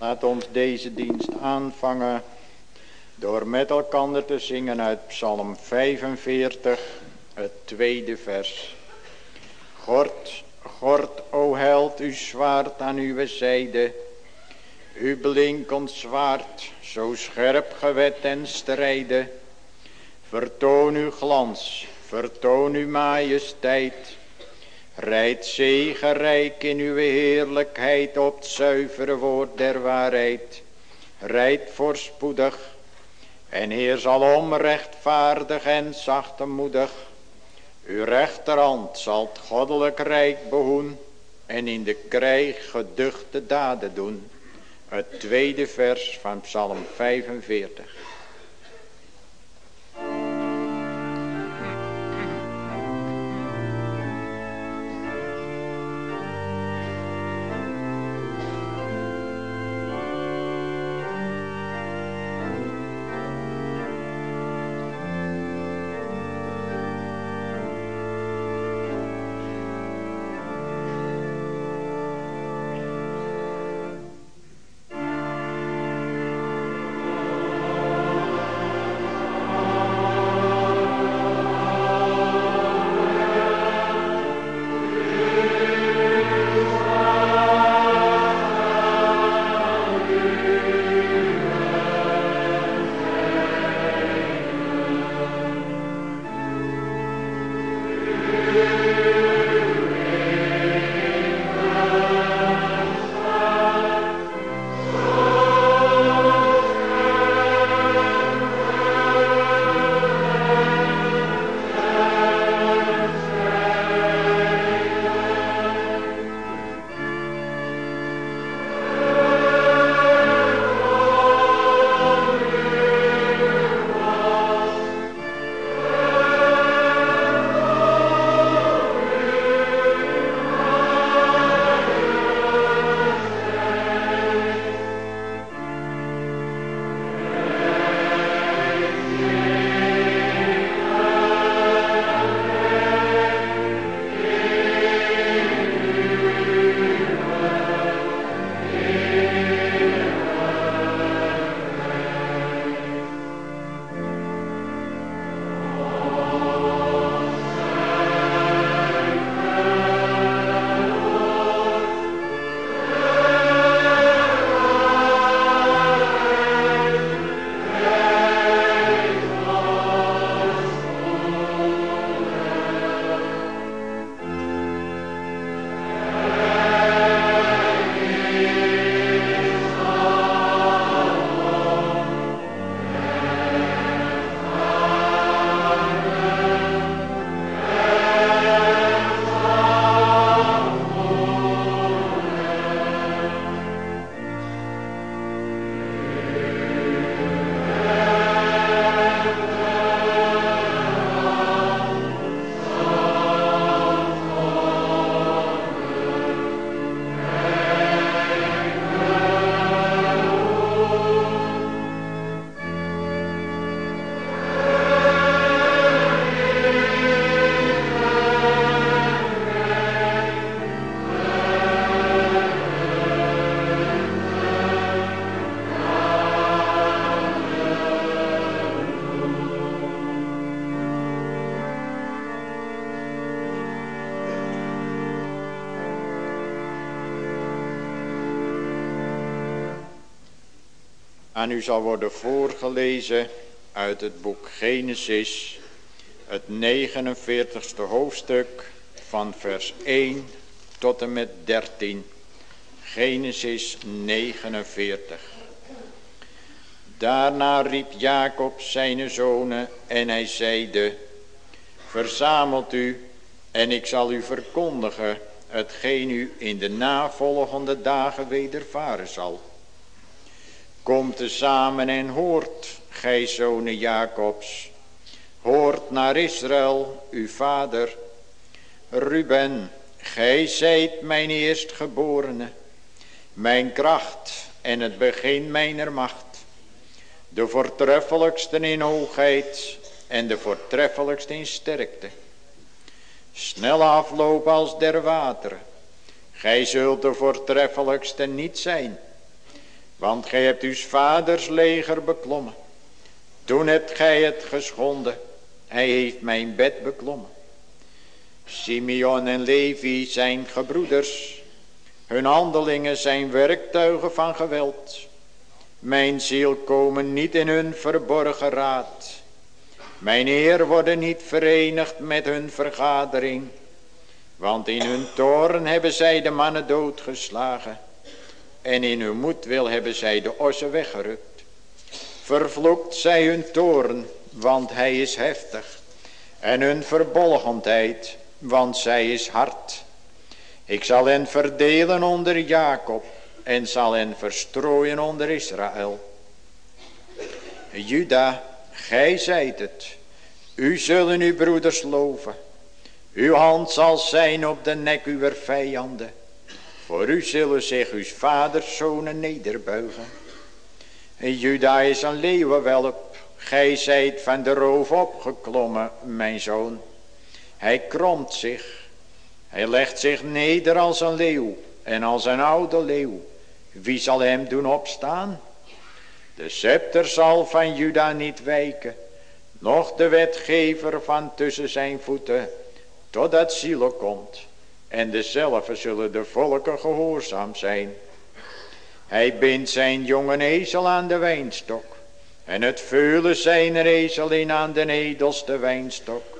Laat ons deze dienst aanvangen door met elkaar te zingen uit Psalm 45, het tweede vers. Gort, gort, o held, uw zwaard aan uw zijde. Uw blinkend zwaard, zo scherp gewet en strijden. Vertoon uw glans, vertoon uw majesteit. Rijd zegenrijk in uw heerlijkheid op het zuivere woord der waarheid. Rijd voorspoedig en Heer zal rechtvaardig en zachtemoedig. Uw rechterhand zal het goddelijk rijk behoen en in de krijg geduchte daden doen. Het tweede vers van Psalm 45. Aan u zal worden voorgelezen uit het boek Genesis, het 49ste hoofdstuk van vers 1 tot en met 13. Genesis 49. Daarna riep Jacob zijn zonen en hij zeide, verzamelt u en ik zal u verkondigen hetgeen u in de navolgende dagen wedervaren zal. Kom tezamen en hoort, gij zonen Jacobs. Hoort naar Israël, uw vader. Ruben, gij zijt mijn eerstgeborene. Mijn kracht en het begin mijner macht. De voortreffelijkste in hoogheid en de voortreffelijkste in sterkte. Snel afloop als der wateren. Gij zult de voortreffelijkste niet zijn Want gij hebt uw vaders leger beklommen. Toen hebt gij het geschonden. Hij heeft mijn bed beklommen. Simeon en Levi zijn gebroeders. Hun handelingen zijn werktuigen van geweld. Mijn ziel komen niet in hun verborgen raad. Mijn Heer worden niet verenigd met hun vergadering. Want in hun toren hebben zij de mannen doodgeslagen. En in hun moedwil hebben zij de ossen weggerukt. Vervloekt zij hun toren, want hij is heftig. En hun verbolgendheid, want zij is hard. Ik zal hen verdelen onder Jacob en zal hen verstrooien onder Israël. Juda, gij zijt het. U zullen uw broeders loven. Uw hand zal zijn op de nek uw vijanden. Voor u zullen zich uw vaders zonen nederbuigen. En Juda is een leeuwenwelp. Gij zijt van de roof opgeklommen, mijn zoon. Hij kromt zich. Hij legt zich neder als een leeuw en als een oude leeuw. Wie zal hem doen opstaan? De scepter zal van Juda niet wijken, noch de wetgever van tussen zijn voeten, totdat zielen komt. En dezelfde zullen de volken gehoorzaam zijn. Hij bindt zijn jonge ezel aan de wijnstok. En het veulen zijn ezel in aan de edelste wijnstok.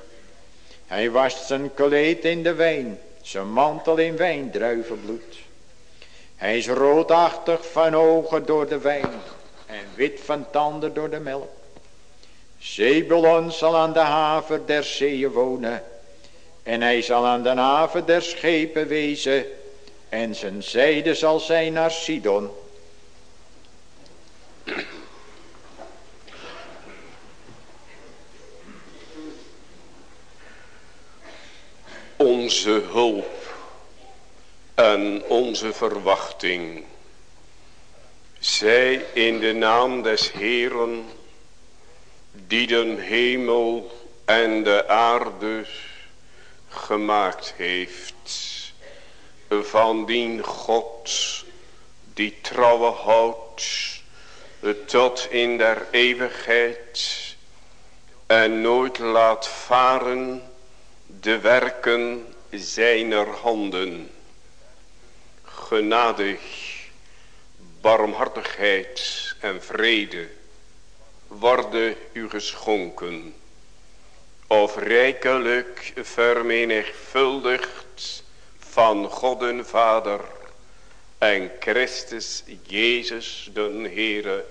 Hij wast zijn kleed in de wijn. Zijn mantel in wijndruivenbloed. Hij is roodachtig van ogen door de wijn. En wit van tanden door de melk. Zebulon zal aan de haven der zeeën wonen. En hij zal aan de haven der schepen wezen. En zijn zijde zal zijn naar Sidon. Onze hulp en onze verwachting. Zij in de naam des Heeren, die de hemel en de aarde gemaakt heeft. Van die God die trouwe houdt tot in der eeuwigheid en nooit laat varen de werken zijner handen. Genadig, barmhartigheid en vrede worden u geschonken of rijkelijk vermenigvuldigd van God en Vader en Christus Jezus den Heere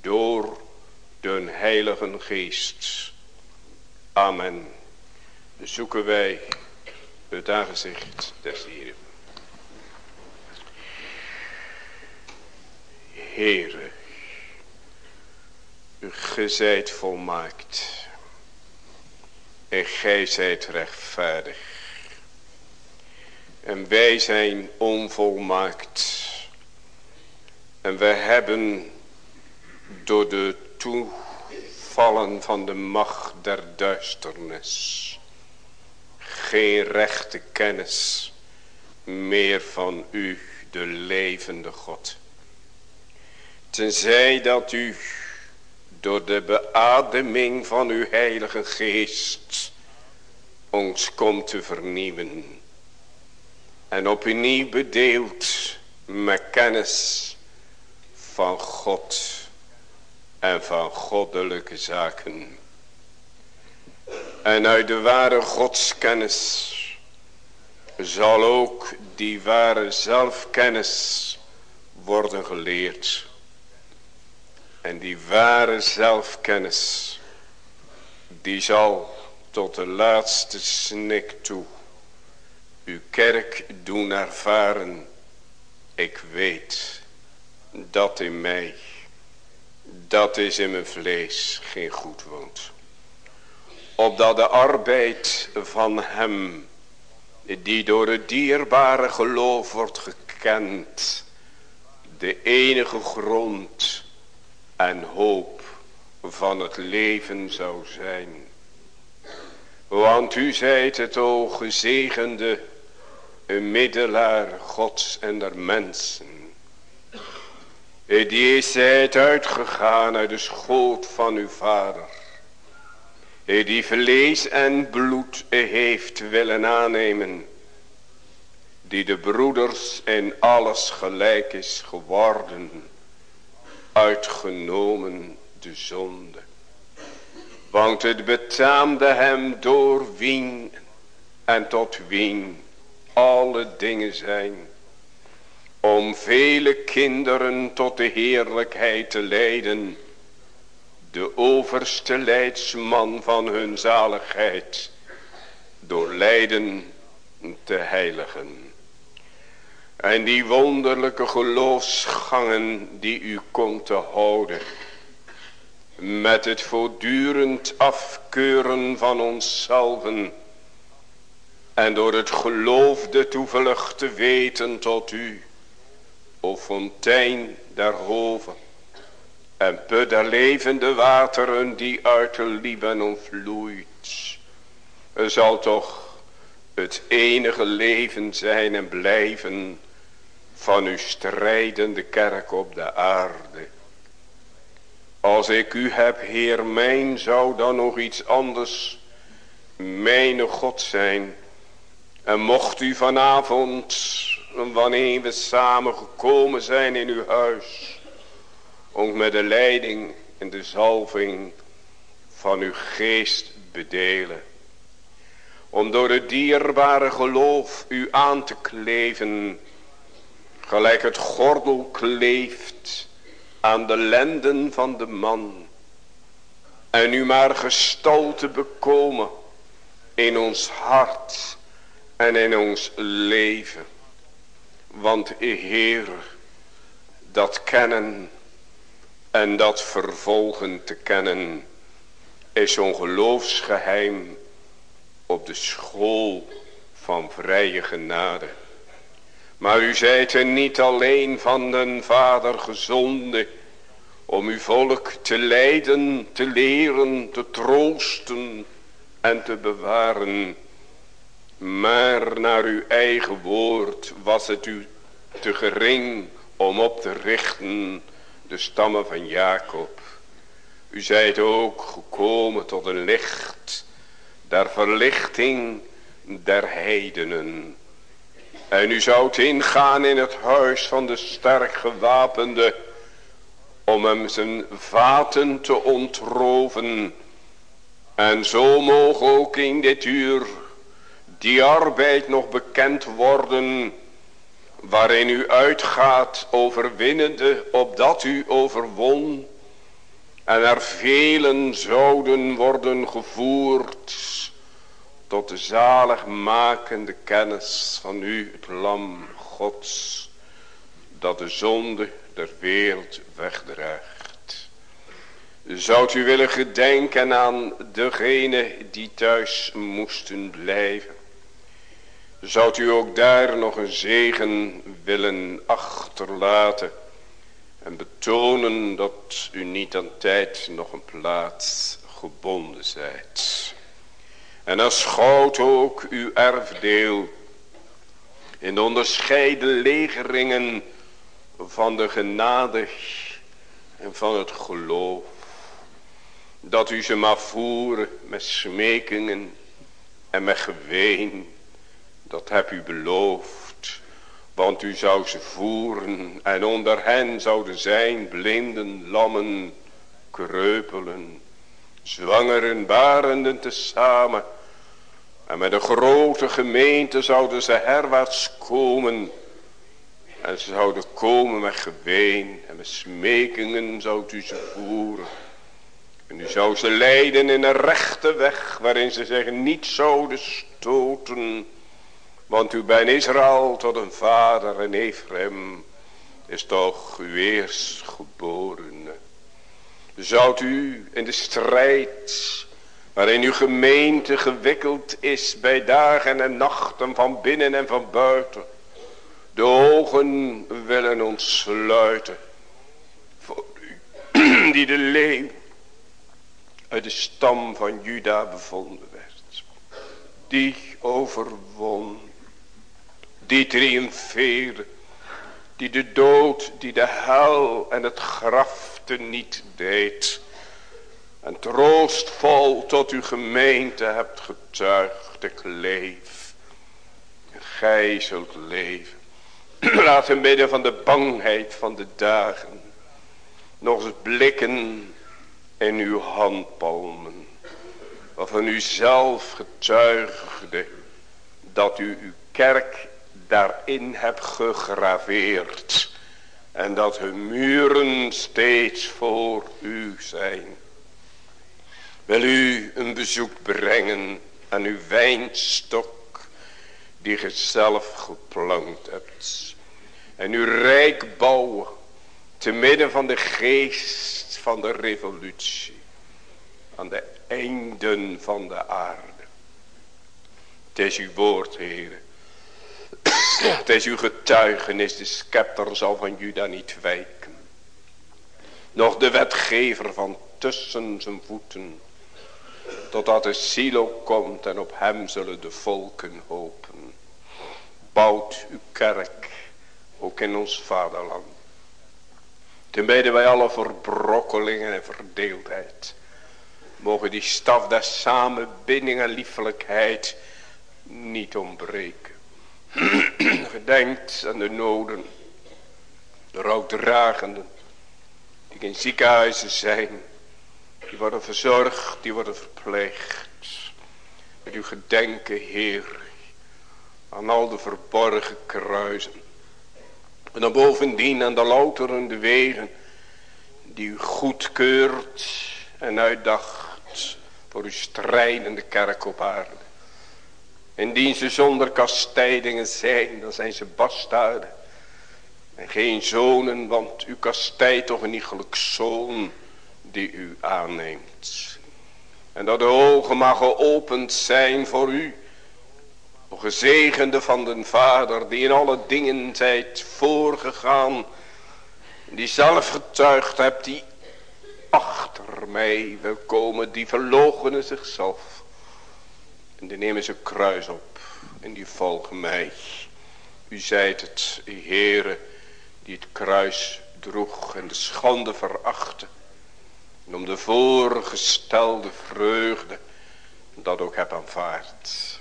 door den Heiligen Geest. Amen. Zoeken wij het aangezicht des Heeren. Heere, ge zijt volmaakt gij zijt rechtvaardig. En wij zijn onvolmaakt. En wij hebben door de toevallen van de macht der duisternis geen rechte kennis meer van u, de levende God. Tenzij dat u door de beademing van uw heilige geest ons komt te vernieuwen. En opnieuw bedeeld met kennis van God en van goddelijke zaken. En uit de ware godskennis zal ook die ware zelfkennis worden geleerd. En die ware zelfkennis, die zal tot de laatste snik toe uw kerk doen ervaren. Ik weet dat in mij, dat is in mijn vlees, geen goed woont. Opdat de arbeid van hem, die door het dierbare geloof wordt gekend, de enige grond en hoop van het leven zou zijn. Want u zijt het o gezegende middelaar gods en der mensen. Die het uitgegaan uit de schoot van uw vader. Die vlees en bloed heeft willen aannemen. Die de broeders in alles gelijk is geworden. Uitgenomen de zonde. Want het betaamde hem door wien en tot wien alle dingen zijn om vele kinderen tot de heerlijkheid te leiden. De overste leidsman van hun zaligheid. Door lijden te heiligen. En die wonderlijke geloofsgangen die u komt te houden. Met het voortdurend afkeuren van onszelven. En door het geloof de toevlucht te weten tot u o fontein der hoven, en put der levende wateren die uit de Libanon vloeit. Er zal toch het enige leven zijn en blijven van uw strijdende kerk op de aarde. Als ik u heb, Heer mijn, zou dan nog iets anders mijn God zijn. En mocht u vanavond wanneer we samen gekomen zijn in uw huis. Om met de leiding en de zalving van uw geest bedelen. Om door het dierbare geloof u aan te kleven. Gelijk het gordel kleeft aan de lenden van de man. En u maar gestalte bekomen in ons hart en in ons leven. Want Heer, dat kennen en dat vervolgen te kennen is zo'n geloofsgeheim op de school van vrije genade. Maar u zijt er niet alleen van den Vader gezonde om uw volk te leiden, te leren, te troosten en te bewaren. Maar naar uw eigen woord was het u te gering om op te richten de stammen van Jacob. U zijt ook gekomen tot een licht der verlichting der heidenen. En u zoudt ingaan in het huis van de sterk gewapende om hem zijn vaten te ontroven. En zo mogen ook in dit uur die arbeid nog bekend worden waarin u uitgaat overwinnende opdat u overwon en er velen zouden worden gevoerd tot de zaligmakende kennis van u het lam gods dat de zonde der wereld wegdraagt. Zoudt u willen gedenken aan degene die thuis moesten blijven Zoudt u ook daar nog een zegen willen achterlaten. En betonen dat u niet aan tijd nog een plaats gebonden zijt. En goud ook uw erfdeel. In de onderscheiden legeringen van de genade en van het geloof. Dat u ze maar voeren met smekingen en met geween dat heb u beloofd. Want u zou ze voeren. En onder hen zouden zijn blinden, lammen, kreupelen. Zwangeren, barenden tezamen. En met een grote gemeente zouden ze herwaarts komen. En ze zouden komen met geween en met smekingen zou u ze voeren. En u zou ze leiden in een rechte weg waarin ze zich niet zouden stoten want u bent Israël tot een vader en Ephraim is toch uw eerstgeborene. Zoudt u in de strijd waarin uw gemeente gewikkeld is bij dagen en nachten van binnen en van buiten. De ogen willen ontsluiten voor u die de leeuw uit de stam van Juda bevonden werd. Die overwon die triomfeerde Die de dood, die de hel en het graf te niet deed. En troostvol tot uw gemeente hebt getuigd. Ik leef. Gij zult leven. Laat hem midden van de bangheid van de dagen. Nog eens blikken in uw handpalmen. Waarvan u zelf getuigde dat u uw kerk daarin hebt gegraveerd. En dat hun muren steeds voor u zijn. Wil u een bezoek brengen aan uw wijnstok die ge zelf geplant hebt. En uw rijk bouwen te midden van de geest van de revolutie. Aan de einden van de aarde. Het is uw woord, heren. Het is uw getuigenis, de scepter zal van Juda niet wijken. Nog de wetgever van tussen zijn voeten. Totdat de silo komt en op hem zullen de volken hopen. Bouwt uw kerk, ook in ons vaderland. Ten beide wij alle verbrokkelingen en verdeeldheid. Mogen die staf der samenbinding en liefelijkheid niet ontbreken. Gedenkt aan de noden, de rouwdragenden, die in ziekenhuizen zijn, die worden verzorgd, die worden verpleegd. Met uw gedenken, Heer, aan al de verborgen kruisen. En dan bovendien aan de louterende wegen, die u goedkeurt en uitdacht voor uw strijdende kerk op aarde. Indien ze zonder kastijdingen zijn, dan zijn ze bastaarden. En geen zonen, want u kastijdt toch een iegelijk zoon die u aanneemt. En dat de ogen mag geopend zijn voor u. O gezegende van den Vader, die in alle dingen zijt voorgegaan. Die zelf getuigd hebt, die achter mij wil komen, die verloochenen zichzelf en die nemen ze kruis op. En die volgen mij. U zijt het, Heere, die het kruis droeg en de schande verachtte. En om de voorgestelde vreugde dat ook heb aanvaard.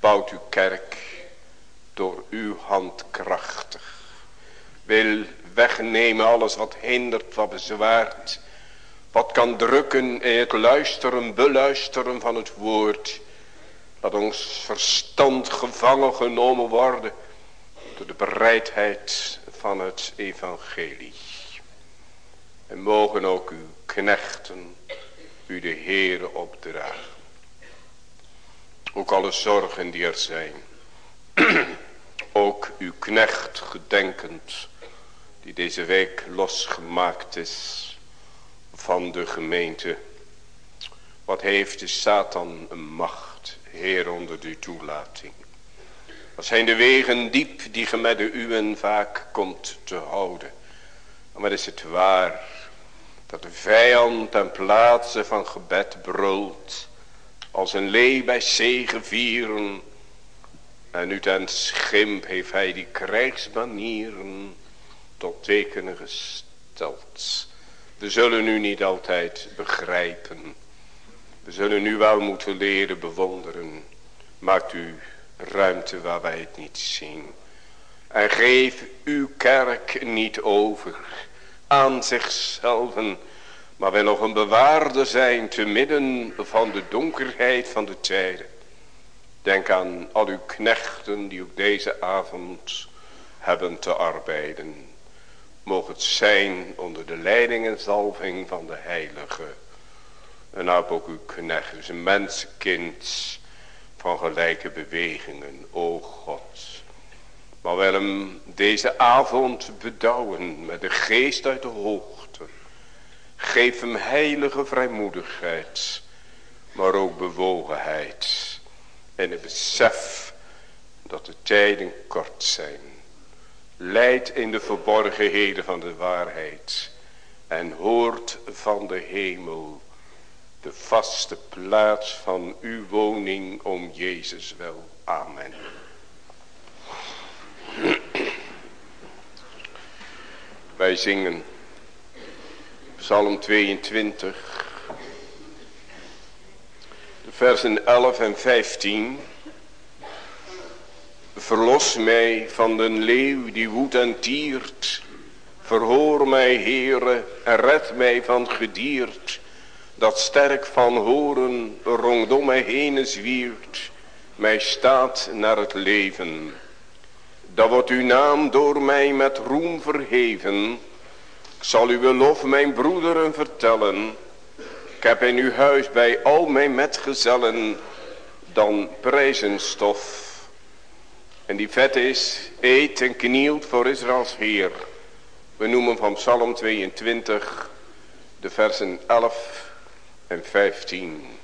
Bouwt uw kerk door uw hand krachtig. Wil wegnemen alles wat hindert, wat bezwaart. Wat kan drukken in het luisteren, beluisteren van het woord. Dat ons verstand gevangen genomen worden door de bereidheid van het evangelie. En mogen ook uw knechten u de Heere opdragen. Ook alle zorgen die er zijn. ook uw knecht gedenkend die deze week losgemaakt is van de gemeente. Wat heeft de Satan een macht Heer, onder uw toelating. Wat zijn de wegen diep die ge met de uwen vaak komt te houden. Maar is het waar dat de vijand ten plaatse van gebed brult. Als een lee bij vieren. En nu ten schimp heeft hij die krijgsmanieren tot tekenen gesteld. We zullen u niet altijd begrijpen. We zullen u wel moeten leren bewonderen. Maakt u ruimte waar wij het niet zien. En geef uw kerk niet over aan zichzelf. Maar wil nog een bewaarder zijn te midden van de donkerheid van de tijden. Denk aan al uw knechten die op deze avond hebben te arbeiden. Mocht het zijn onder de leiding en zalving van de heilige en heb ook uw knecht, dus een mensenkind van gelijke bewegingen, o God. Maar wil hem deze avond bedouwen met de geest uit de hoogte. Geef hem heilige vrijmoedigheid, maar ook bewogenheid. En het besef dat de tijden kort zijn. Leid in de verborgenheden van de waarheid. En hoort van de hemel de vaste plaats van uw woning om Jezus wel. Amen. Wij zingen Psalm 22, de versen 11 en 15. Verlos mij van den leeuw die woedt en tiert. Verhoor mij, Heere, en red mij van gediert. Dat sterk van horen rondom mij heen zwiert. Mij staat naar het leven. Dan wordt uw naam door mij met roem verheven. Ik zal uw lof mijn broederen vertellen. Ik heb in uw huis bij al mijn metgezellen dan prijzenstof. En die vet is, eet en knielt voor Israëls Heer. We noemen van Psalm 22 de versen 11 en 15.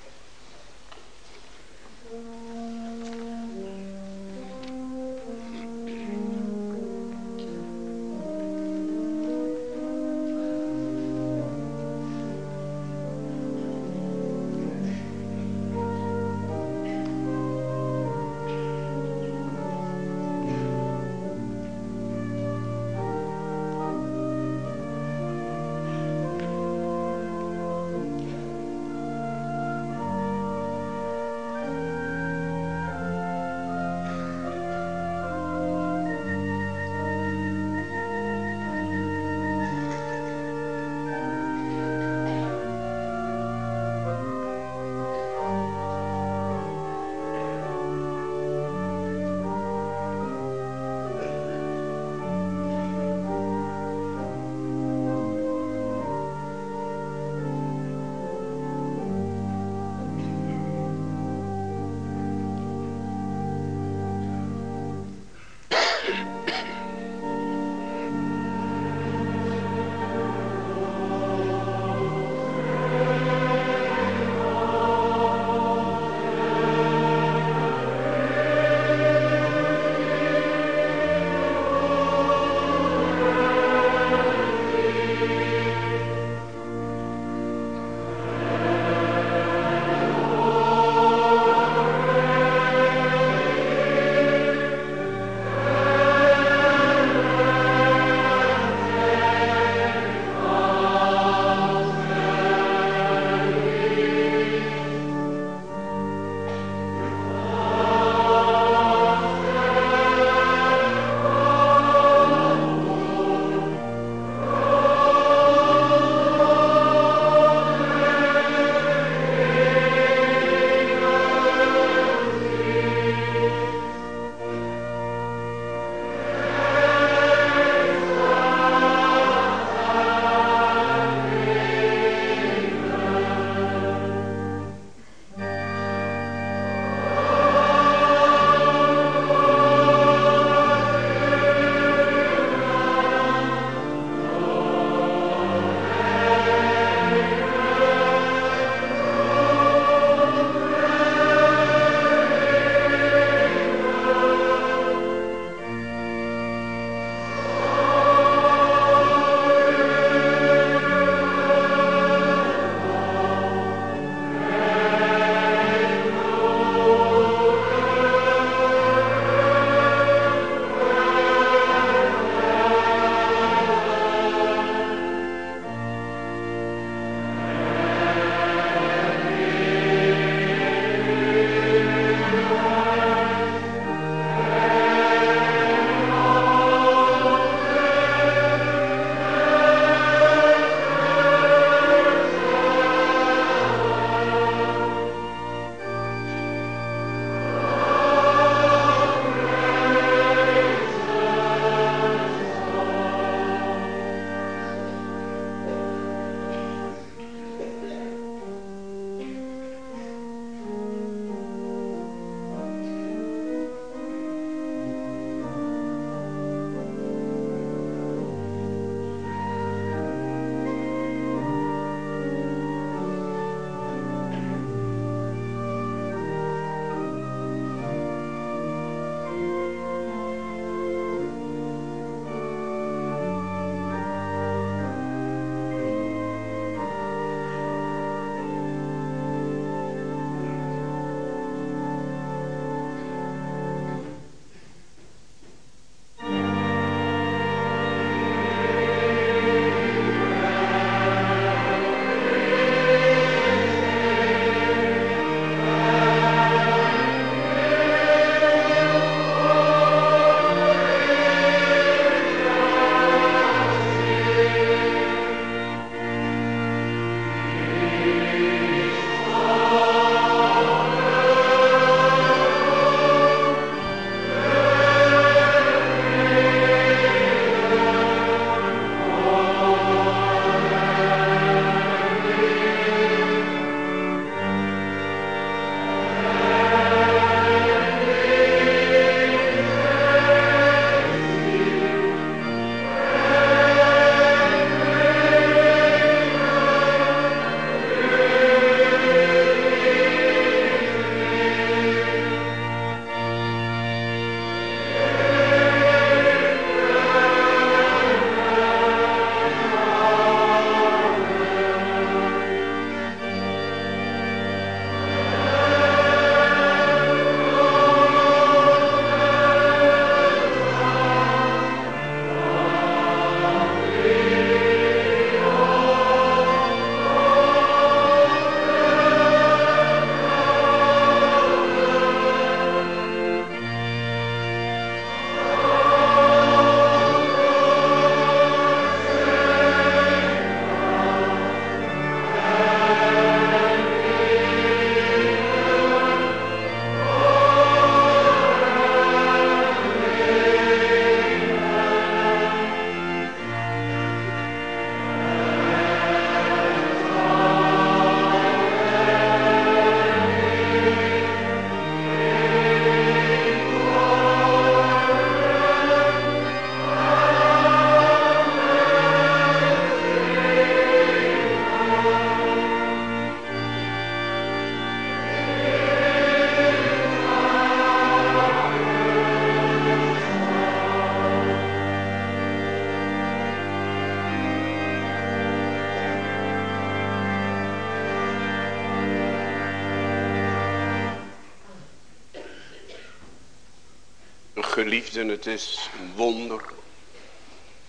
Geliefden, het is een wonder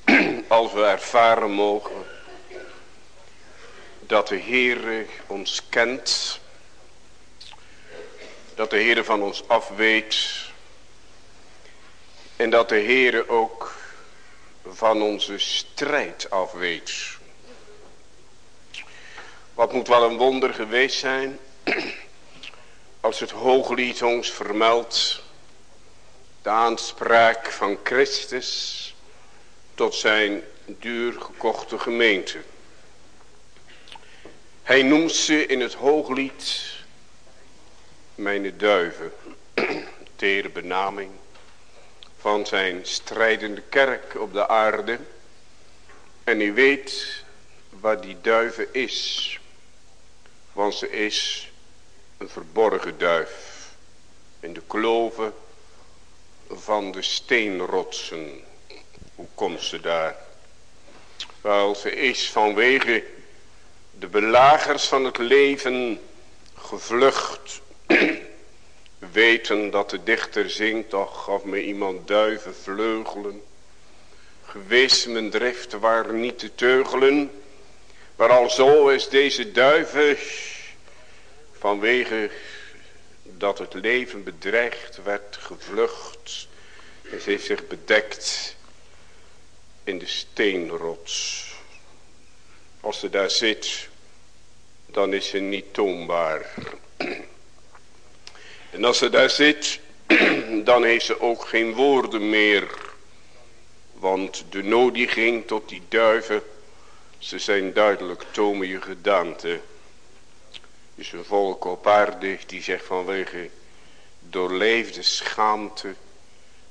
als we ervaren mogen dat de Heer ons kent, dat de Heer van ons afweet en dat de Heer ook van onze strijd afweet. Wat moet wel een wonder geweest zijn als het hooglied ons vermeldt de aanspraak van Christus tot zijn duur gekochte gemeente. Hij noemt ze in het hooglied mijn duiven, tere benaming van zijn strijdende kerk op de aarde. En hij weet waar die duiven is, want ze is een verborgen duif in de kloven van de steenrotsen. Hoe komt ze daar? Wel, ze is vanwege de belagers van het leven gevlucht. Weten dat de dichter zingt, ach gaf me iemand duiven vleugelen. Geweest mijn drift waren niet te teugelen. Maar al zo is deze duiven vanwege dat het leven bedreigd werd, gevlucht. En ze heeft zich bedekt in de steenrots. Als ze daar zit, dan is ze niet toonbaar. En als ze daar zit, dan heeft ze ook geen woorden meer. Want de nodiging tot die duiven, ze zijn duidelijk tomige gedaante is een volk op aarde die zegt vanwege doorleefde schaamte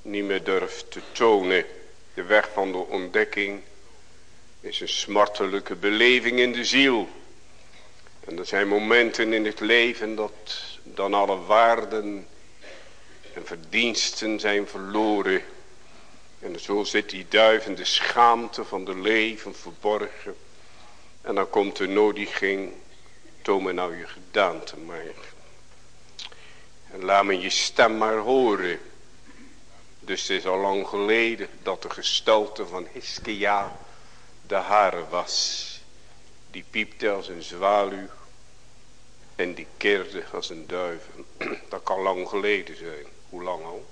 niet meer durft te tonen. De weg van de ontdekking is een smartelijke beleving in de ziel. En er zijn momenten in het leven dat dan alle waarden en verdiensten zijn verloren. En zo zit die duivende schaamte van de leven verborgen. En dan komt de nodiging toon me nou je gedaante maar. En laat me je stem maar horen. Dus het is al lang geleden dat de gestalte van Hiskia de hare was. Die piepte als een zwaluw. En die keerde als een duif. Dat kan lang geleden zijn. Hoe lang al?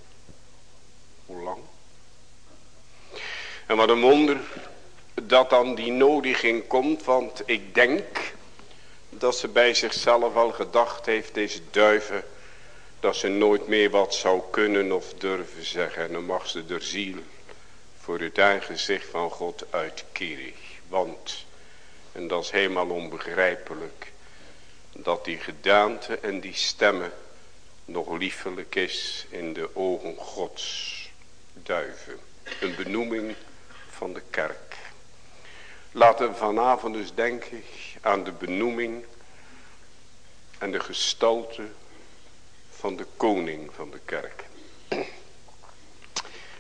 Hoe lang? En wat een wonder dat dan die nodiging komt. Want ik denk dat ze bij zichzelf al gedacht heeft, deze duiven, dat ze nooit meer wat zou kunnen of durven zeggen. En dan mag ze de ziel voor het aangezicht van God uitkeren. Want, en dat is helemaal onbegrijpelijk, dat die gedaante en die stemmen nog liefelijk is in de ogen Gods. Duiven, een benoeming van de kerk. Laten we vanavond dus denken aan de benoeming en de gestalte van de koning van de kerk.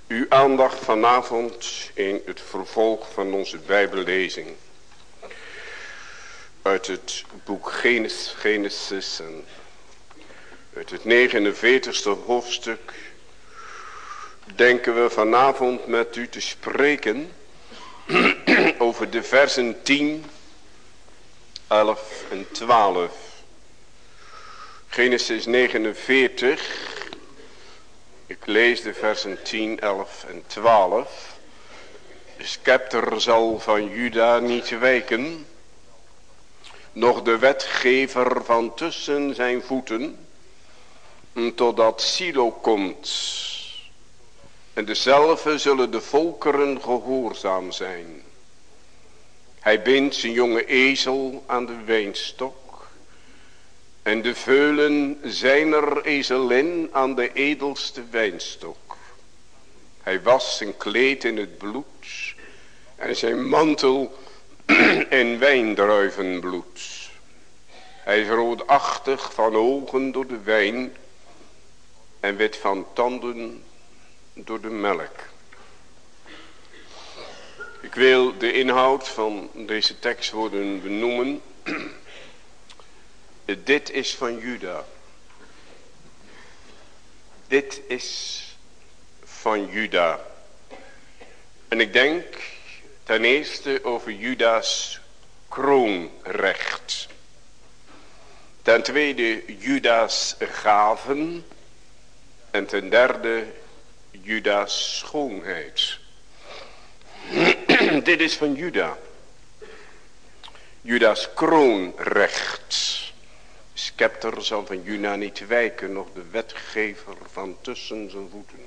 Uw aandacht vanavond in het vervolg van onze bijbellezing. Uit het boek Genesis, Genesis en uit het 49ste hoofdstuk denken we vanavond met u te spreken over de versen 10, 11 en 12. Genesis 49. Ik lees de versen 10, 11 en 12. De scepter zal van Juda niet wijken. Nog de wetgever van tussen zijn voeten. Totdat Silo komt. En dezelfde zullen de volkeren gehoorzaam zijn. Hij bindt zijn jonge ezel aan de wijnstok en de veulen zijner ezelin aan de edelste wijnstok. Hij was zijn kleed in het bloed en zijn mantel in wijndruivenbloed. Hij is roodachtig van ogen door de wijn en wit van tanden door de melk. Ik wil de inhoud van deze tekst worden benoemen dit is van Juda. Dit is van Juda. En ik denk ten eerste over Juda's kroonrecht. Ten tweede Juda's gaven. En ten derde Juda's schoonheid. Dit is van Juda. Juda's kroonrecht. Scepter zal van Juda niet wijken, nog de wetgever van tussen zijn voeten.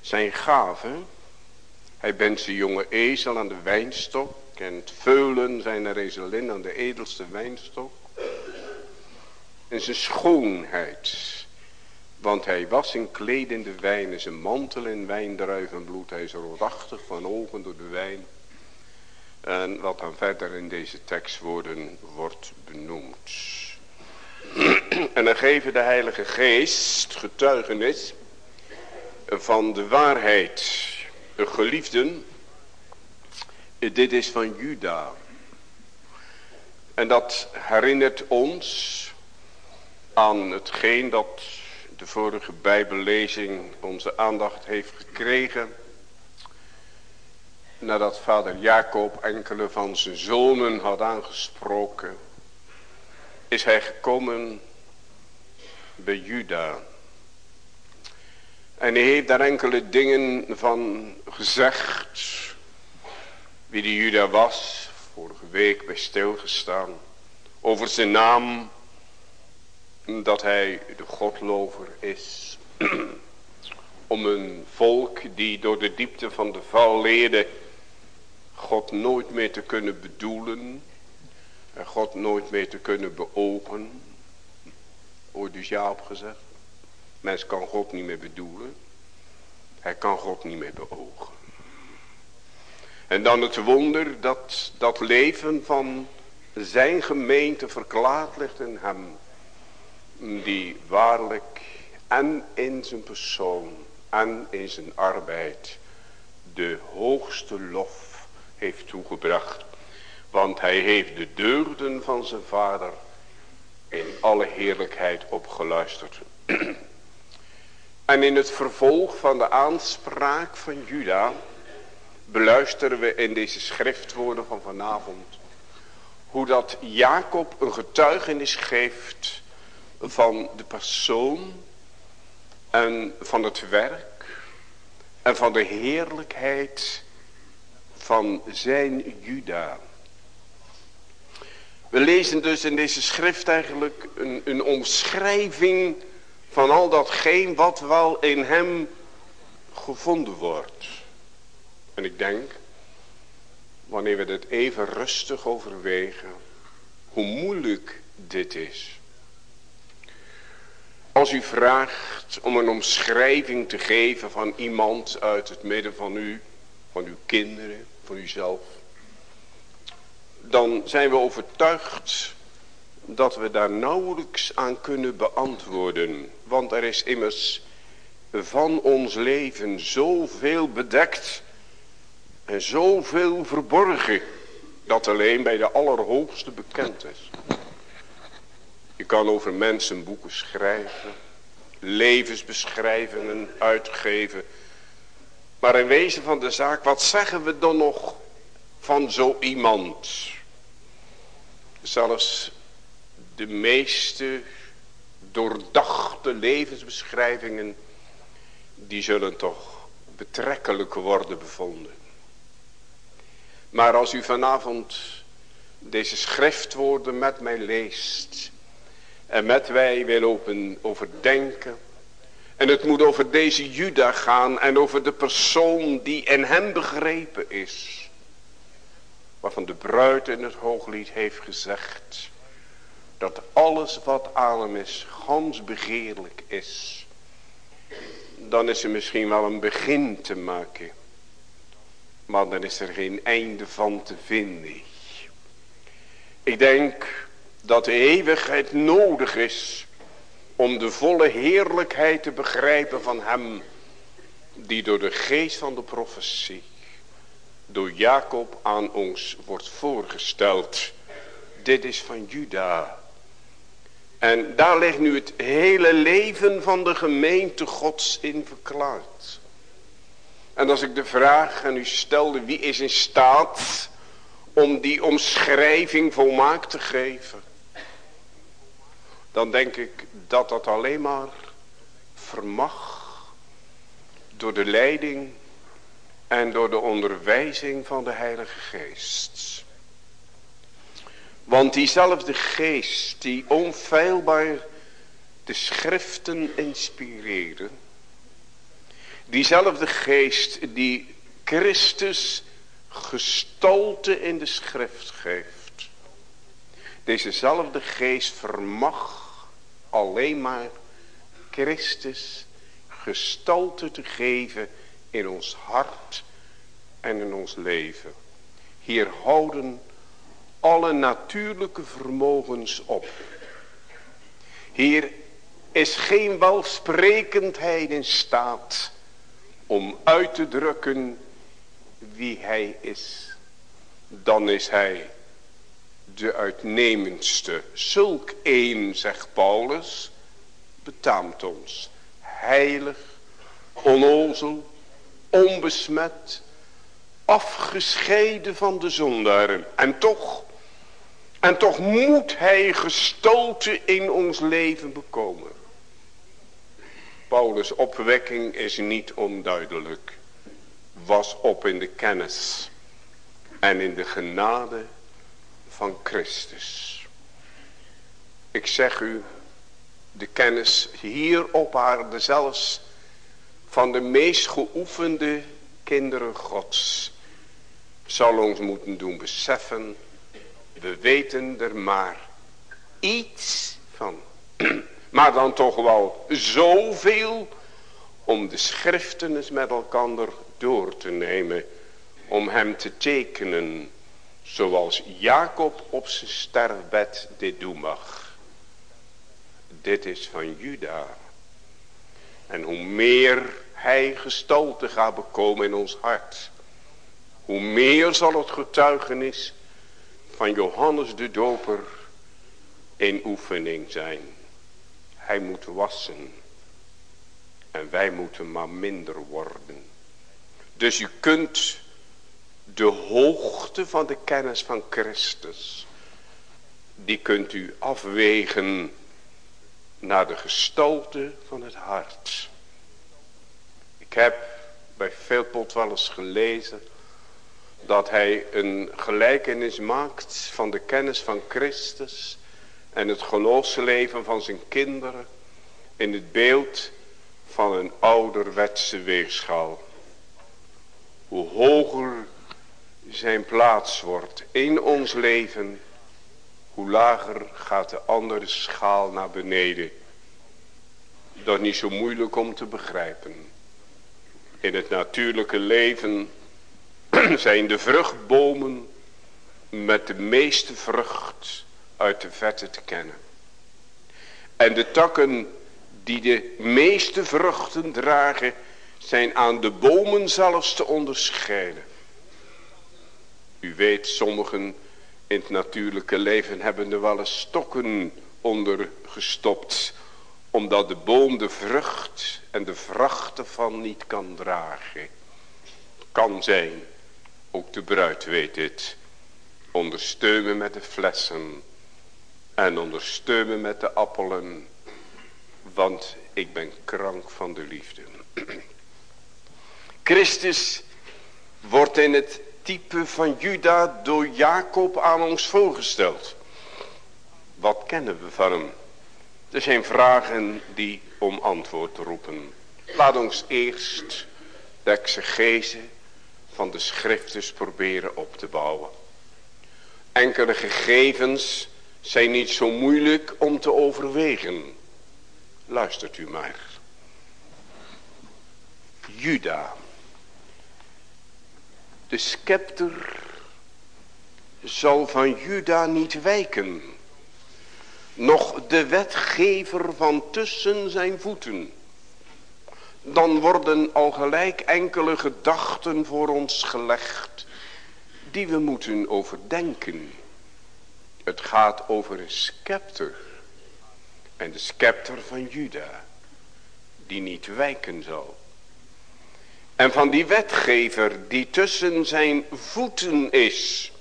Zijn gave, hij bent zijn jonge ezel aan de wijnstok en het veulen zijn ezelin aan de edelste wijnstok. En zijn schoonheid, want hij was in kledende wijn en zijn mantel in wijndruivenbloed. Hij is roodachtig van ogen door de wijn. En wat dan verder in deze tekstwoorden wordt benoemd. En dan geven de Heilige Geest getuigenis van de waarheid. Geliefden, dit is van Juda. En dat herinnert ons aan hetgeen dat de vorige bijbellezing onze aandacht heeft gekregen nadat vader Jacob enkele van zijn zonen had aangesproken, is hij gekomen bij Juda. En hij heeft daar enkele dingen van gezegd. Wie die Juda was, vorige week bij stilgestaan. Over zijn naam, dat hij de Godlover is. Om een volk die door de diepte van de val leerde God nooit meer te kunnen bedoelen. En God nooit meer te kunnen beogen. Ooit dus ja opgezegd. Mens kan God niet meer bedoelen. Hij kan God niet meer beogen. En dan het wonder dat dat leven van zijn gemeente verklaard ligt in hem. Die waarlijk en in zijn persoon en in zijn arbeid de hoogste lof heeft toegebracht. Want hij heeft de deugden van zijn vader in alle heerlijkheid opgeluisterd. en in het vervolg van de aanspraak van Juda beluisteren we in deze schriftwoorden van vanavond hoe dat Jacob een getuigenis geeft van de persoon en van het werk en van de heerlijkheid van zijn Juda. We lezen dus in deze schrift eigenlijk een, een omschrijving van al datgene wat wel in hem gevonden wordt. En ik denk, wanneer we dit even rustig overwegen, hoe moeilijk dit is. Als u vraagt om een omschrijving te geven van iemand uit het midden van u, van uw kinderen, voor uzelf. Dan zijn we overtuigd dat we daar nauwelijks aan kunnen beantwoorden. Want er is immers van ons leven zoveel bedekt en zoveel verborgen dat alleen bij de allerhoogste bekend is. Je kan over mensen boeken schrijven, levensbeschrijvingen uitgeven, maar in wezen van de zaak, wat zeggen we dan nog van zo iemand? Zelfs de meeste doordachte levensbeschrijvingen, die zullen toch betrekkelijk worden bevonden. Maar als u vanavond deze schriftwoorden met mij leest en met wij wil overdenken en het moet over deze Juda gaan en over de persoon die in hem begrepen is. Waarvan de bruid in het hooglied heeft gezegd. Dat alles wat aan hem is, gans begeerlijk is. Dan is er misschien wel een begin te maken. Maar dan is er geen einde van te vinden. Ik denk dat de eeuwigheid nodig is om de volle heerlijkheid te begrijpen van hem die door de geest van de profetie door Jacob aan ons wordt voorgesteld. Dit is van Juda. En daar ligt nu het hele leven van de gemeente gods in verklaard. En als ik de vraag aan u stelde, wie is in staat om die omschrijving volmaakt te geven? Dan denk ik dat dat alleen maar vermag door de leiding en door de onderwijzing van de Heilige Geest. Want diezelfde geest die onfeilbaar de schriften inspireerde. Diezelfde geest die Christus gestalte in de schrift geeft. Dezezelfde geest vermag alleen maar Christus gestalte te geven in ons hart en in ons leven. Hier houden alle natuurlijke vermogens op. Hier is geen welsprekendheid in staat om uit te drukken wie hij is. Dan is hij de uitnemendste. Zulk een, zegt Paulus, betaamt ons. Heilig, onozel, onbesmet, afgescheiden van de zondaren. En toch, en toch moet hij gestoten in ons leven bekomen. Paulus' opwekking is niet onduidelijk. Was op in de kennis en in de genade van Christus. Ik zeg u, de kennis hier op aarde zelfs van de meest geoefende kinderen gods zal ons moeten doen beseffen, we weten er maar iets van. Maar dan toch wel zoveel om de schriften eens met elkaar door te nemen. Om hem te tekenen zoals Jacob op zijn sterfbed dit doen mag. Dit is van Juda. En hoe meer hij gestalte gaat bekomen in ons hart. Hoe meer zal het getuigenis van Johannes de Doper in oefening zijn. Hij moet wassen. En wij moeten maar minder worden. Dus u kunt de hoogte van de kennis van Christus. Die kunt u afwegen naar de gestalte van het hart. Ik heb bij Veelpot wel eens gelezen dat hij een gelijkenis maakt van de kennis van Christus en het geloofsleven van zijn kinderen in het beeld van een ouderwetse weegschaal. Hoe hoger zijn plaats wordt in ons leven, hoe lager gaat de andere schaal naar beneden. Dat is niet zo moeilijk om te begrijpen. In het natuurlijke leven zijn de vruchtbomen met de meeste vrucht uit de vette te kennen. En de takken die de meeste vruchten dragen zijn aan de bomen zelfs te onderscheiden. U weet, sommigen in het natuurlijke leven hebben er wel eens stokken onder gestopt. Omdat de boom de vrucht en de vracht ervan niet kan dragen. Kan zijn ook de bruid weet dit. Ondersteunen met de flessen. En ondersteunen met de appelen. Want ik ben krank van de liefde. Christus wordt in het type van Juda door Jacob aan ons voorgesteld. Wat kennen we van hem? Er zijn vragen die om antwoord roepen. Laat ons eerst de exegese van de schriftes proberen op te bouwen. Enkele gegevens zijn niet zo moeilijk om te overwegen. Luistert u maar. Juda. De scepter zal van Juda niet wijken. Nog de wetgever van tussen zijn voeten dan worden al gelijk enkele gedachten voor ons gelegd die we moeten overdenken. Het gaat over een scepter. En de scepter van Juda. Die niet wijken zal. En van die wetgever die tussen zijn voeten is.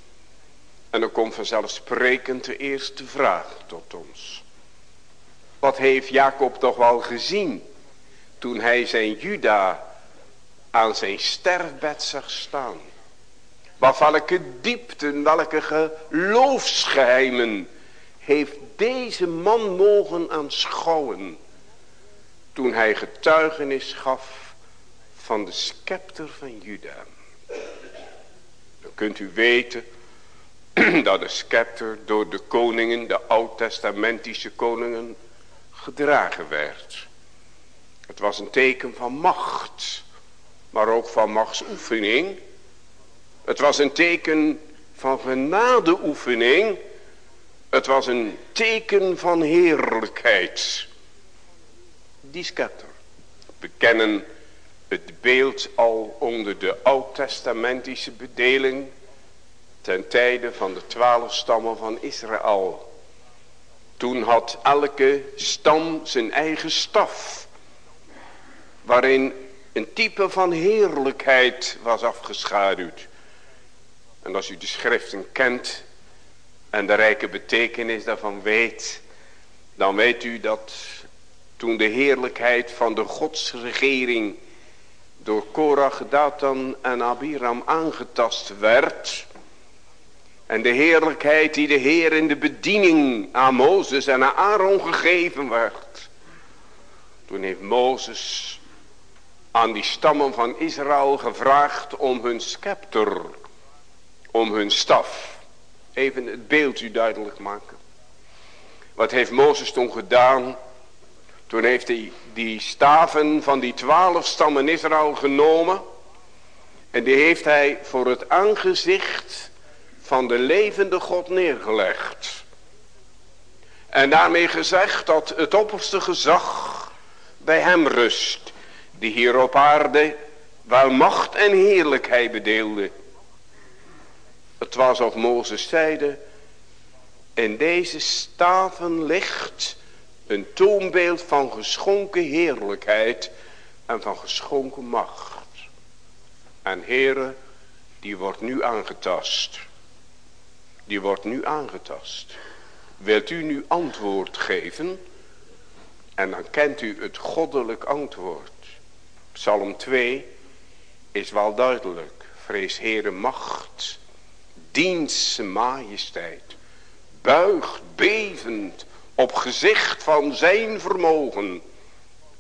En dan komt vanzelfsprekend de eerste vraag tot ons. Wat heeft Jacob toch wel gezien toen hij zijn Juda aan zijn sterfbed zag staan. Wat welke diepten, welke geloofsgeheimen heeft deze man mogen aanschouwen. Toen hij getuigenis gaf van de scepter van Juda. Dan kunt u weten dat de scepter door de koningen, de oud-testamentische koningen, gedragen werd. Het was een teken van macht, maar ook van machtsoefening. Het was een teken van genadeoefening. Het was een teken van heerlijkheid. Die scepter. We kennen het beeld al onder de oud-testamentische bedeling ten tijde van de twaalf stammen van Israël. Toen had elke stam zijn eigen staf. Waarin een type van heerlijkheid was afgeschaduwd. En als u de schriften kent en de rijke betekenis daarvan weet. Dan weet u dat toen de heerlijkheid van de godsregering door Korach, Datan en Abiram aangetast werd. En de heerlijkheid die de Heer in de bediening aan Mozes en aan Aaron gegeven werd. Toen heeft Mozes aan die stammen van Israël gevraagd om hun scepter, om hun staf. Even het beeld u duidelijk maken. Wat heeft Mozes toen gedaan? Toen heeft hij die staven van die twaalf stammen Israël genomen. En die heeft hij voor het aangezicht van de levende God neergelegd. En daarmee gezegd dat het opperste gezag bij hem rust. Die hier op aarde wel macht en heerlijkheid bedeelde. Het was of Mozes zeide. In deze staven ligt een toonbeeld van geschonken heerlijkheid en van geschonken macht. En heren, die wordt nu aangetast. Die wordt nu aangetast. Wilt u nu antwoord geven? En dan kent u het goddelijk antwoord. Psalm 2 is wel duidelijk. Vrees Heere macht, dienst majesteit. Buigt bevend op gezicht van zijn vermogen.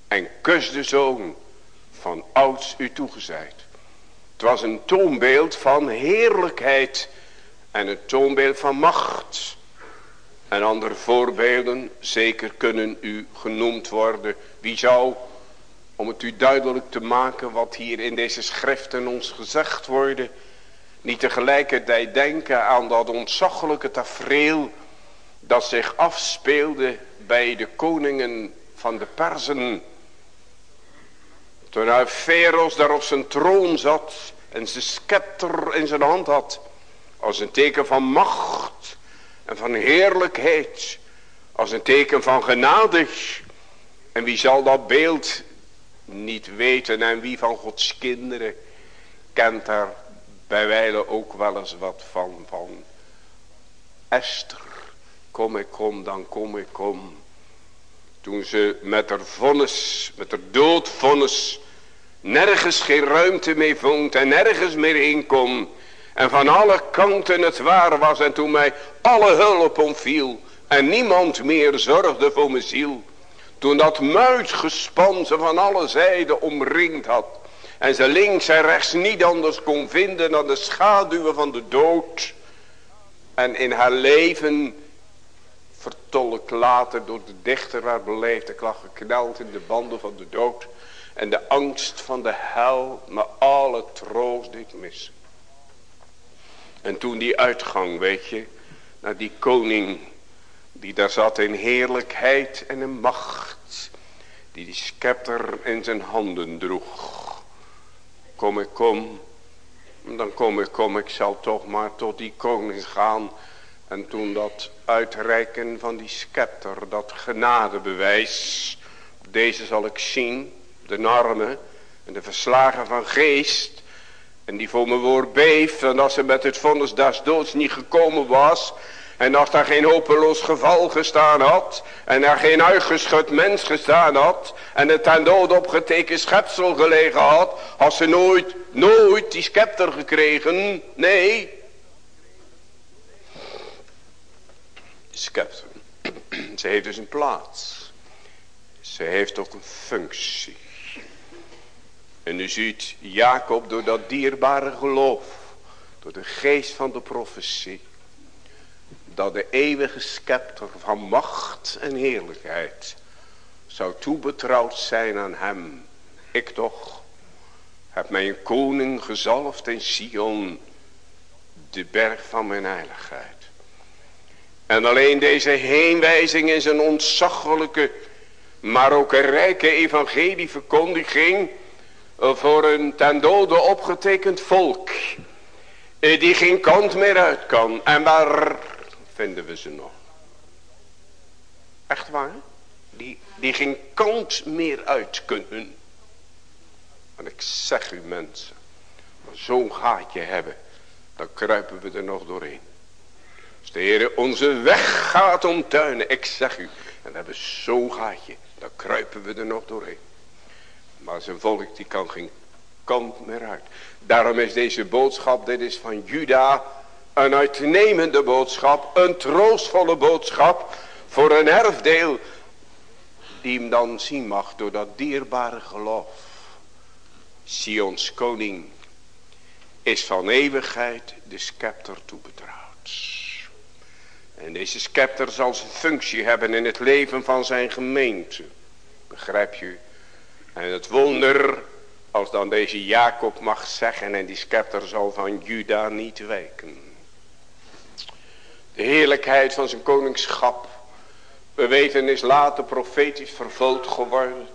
En kus de zoon van ouds u toegezeid. Het was een toonbeeld van heerlijkheid en een toonbeeld van macht. En andere voorbeelden zeker kunnen u genoemd worden. Wie zou, om het u duidelijk te maken wat hier in deze schriften ons gezegd worden. Niet tegelijkertijd denken aan dat ontzaglijke tafereel dat zich afspeelde bij de koningen van de Perzen. Toen Feros daar op zijn troon zat en zijn scepter in zijn hand had. Als een teken van macht en van heerlijkheid. Als een teken van genadig. En wie zal dat beeld niet weten en wie van Gods kinderen kent daar bij wijle ook wel eens wat van. Van Esther, kom ik kom, dan kom ik kom. Toen ze met haar vonnis, met haar doodvonnis, nergens geen ruimte mee vond en nergens meer heen kon. En van alle kanten het waar was en toen mij alle hulp omviel. En niemand meer zorgde voor mijn ziel. Toen dat muitgespan ze van alle zijden omringd had. En ze links en rechts niet anders kon vinden dan de schaduwen van de dood. En in haar leven vertolkt later door de dichter haar beleefd. lag gekneld in de banden van de dood. En de angst van de hel, maar alle troost dit missen. En toen die uitgang, weet je, naar die koning die daar zat in heerlijkheid en in macht. Die die scepter in zijn handen droeg. Kom ik kom, dan kom ik kom, ik zal toch maar tot die koning gaan. En toen dat uitreiken van die scepter, dat genadebewijs. Deze zal ik zien, de armen en de verslagen van geest. En die voor mijn woord beeft. En als ze met het vonnis des doods niet gekomen was. En als daar geen hopeloos geval gestaan had. En er geen uitgeschud mens gestaan had. En het ten dood opgetekend schepsel gelegen had. Had ze nooit, nooit die scepter gekregen. Nee. Scepter. Ze heeft dus een plaats. Ze heeft ook een functie. En u ziet Jacob door dat dierbare geloof. Door de geest van de profetie. Dat de eeuwige scepter van macht en heerlijkheid. Zou toebetrouwd zijn aan hem. Ik toch. Heb mij een koning gezalfd in Sion. De berg van mijn heiligheid. En alleen deze heenwijzing in zijn ontzaglijke. Maar ook een rijke evangelieverkondiging voor een ten dode opgetekend volk. Eh, die geen kant meer uit kan. En waar vinden we ze nog? Echt waar? Die, die geen kant meer uit kunnen. En ik zeg u mensen. Zo'n gaatje hebben. Dan kruipen we er nog doorheen. De Heer onze weg gaat omtuinen. Ik zeg u. En we hebben zo'n gaatje. Dan kruipen we er nog doorheen. Maar zijn volk die kan geen kant meer uit. Daarom is deze boodschap, dit is van Juda, een uitnemende boodschap, een troostvolle boodschap voor een erfdeel die hem dan zien mag door dat dierbare geloof. Sions koning is van eeuwigheid de scepter toebetrouwd. En deze scepter zal zijn functie hebben in het leven van zijn gemeente. Begrijp je? En het wonder, als dan deze Jacob mag zeggen en die scepter zal van Juda niet wijken. De heerlijkheid van zijn koningschap, we weten is later profetisch vervuld geworden.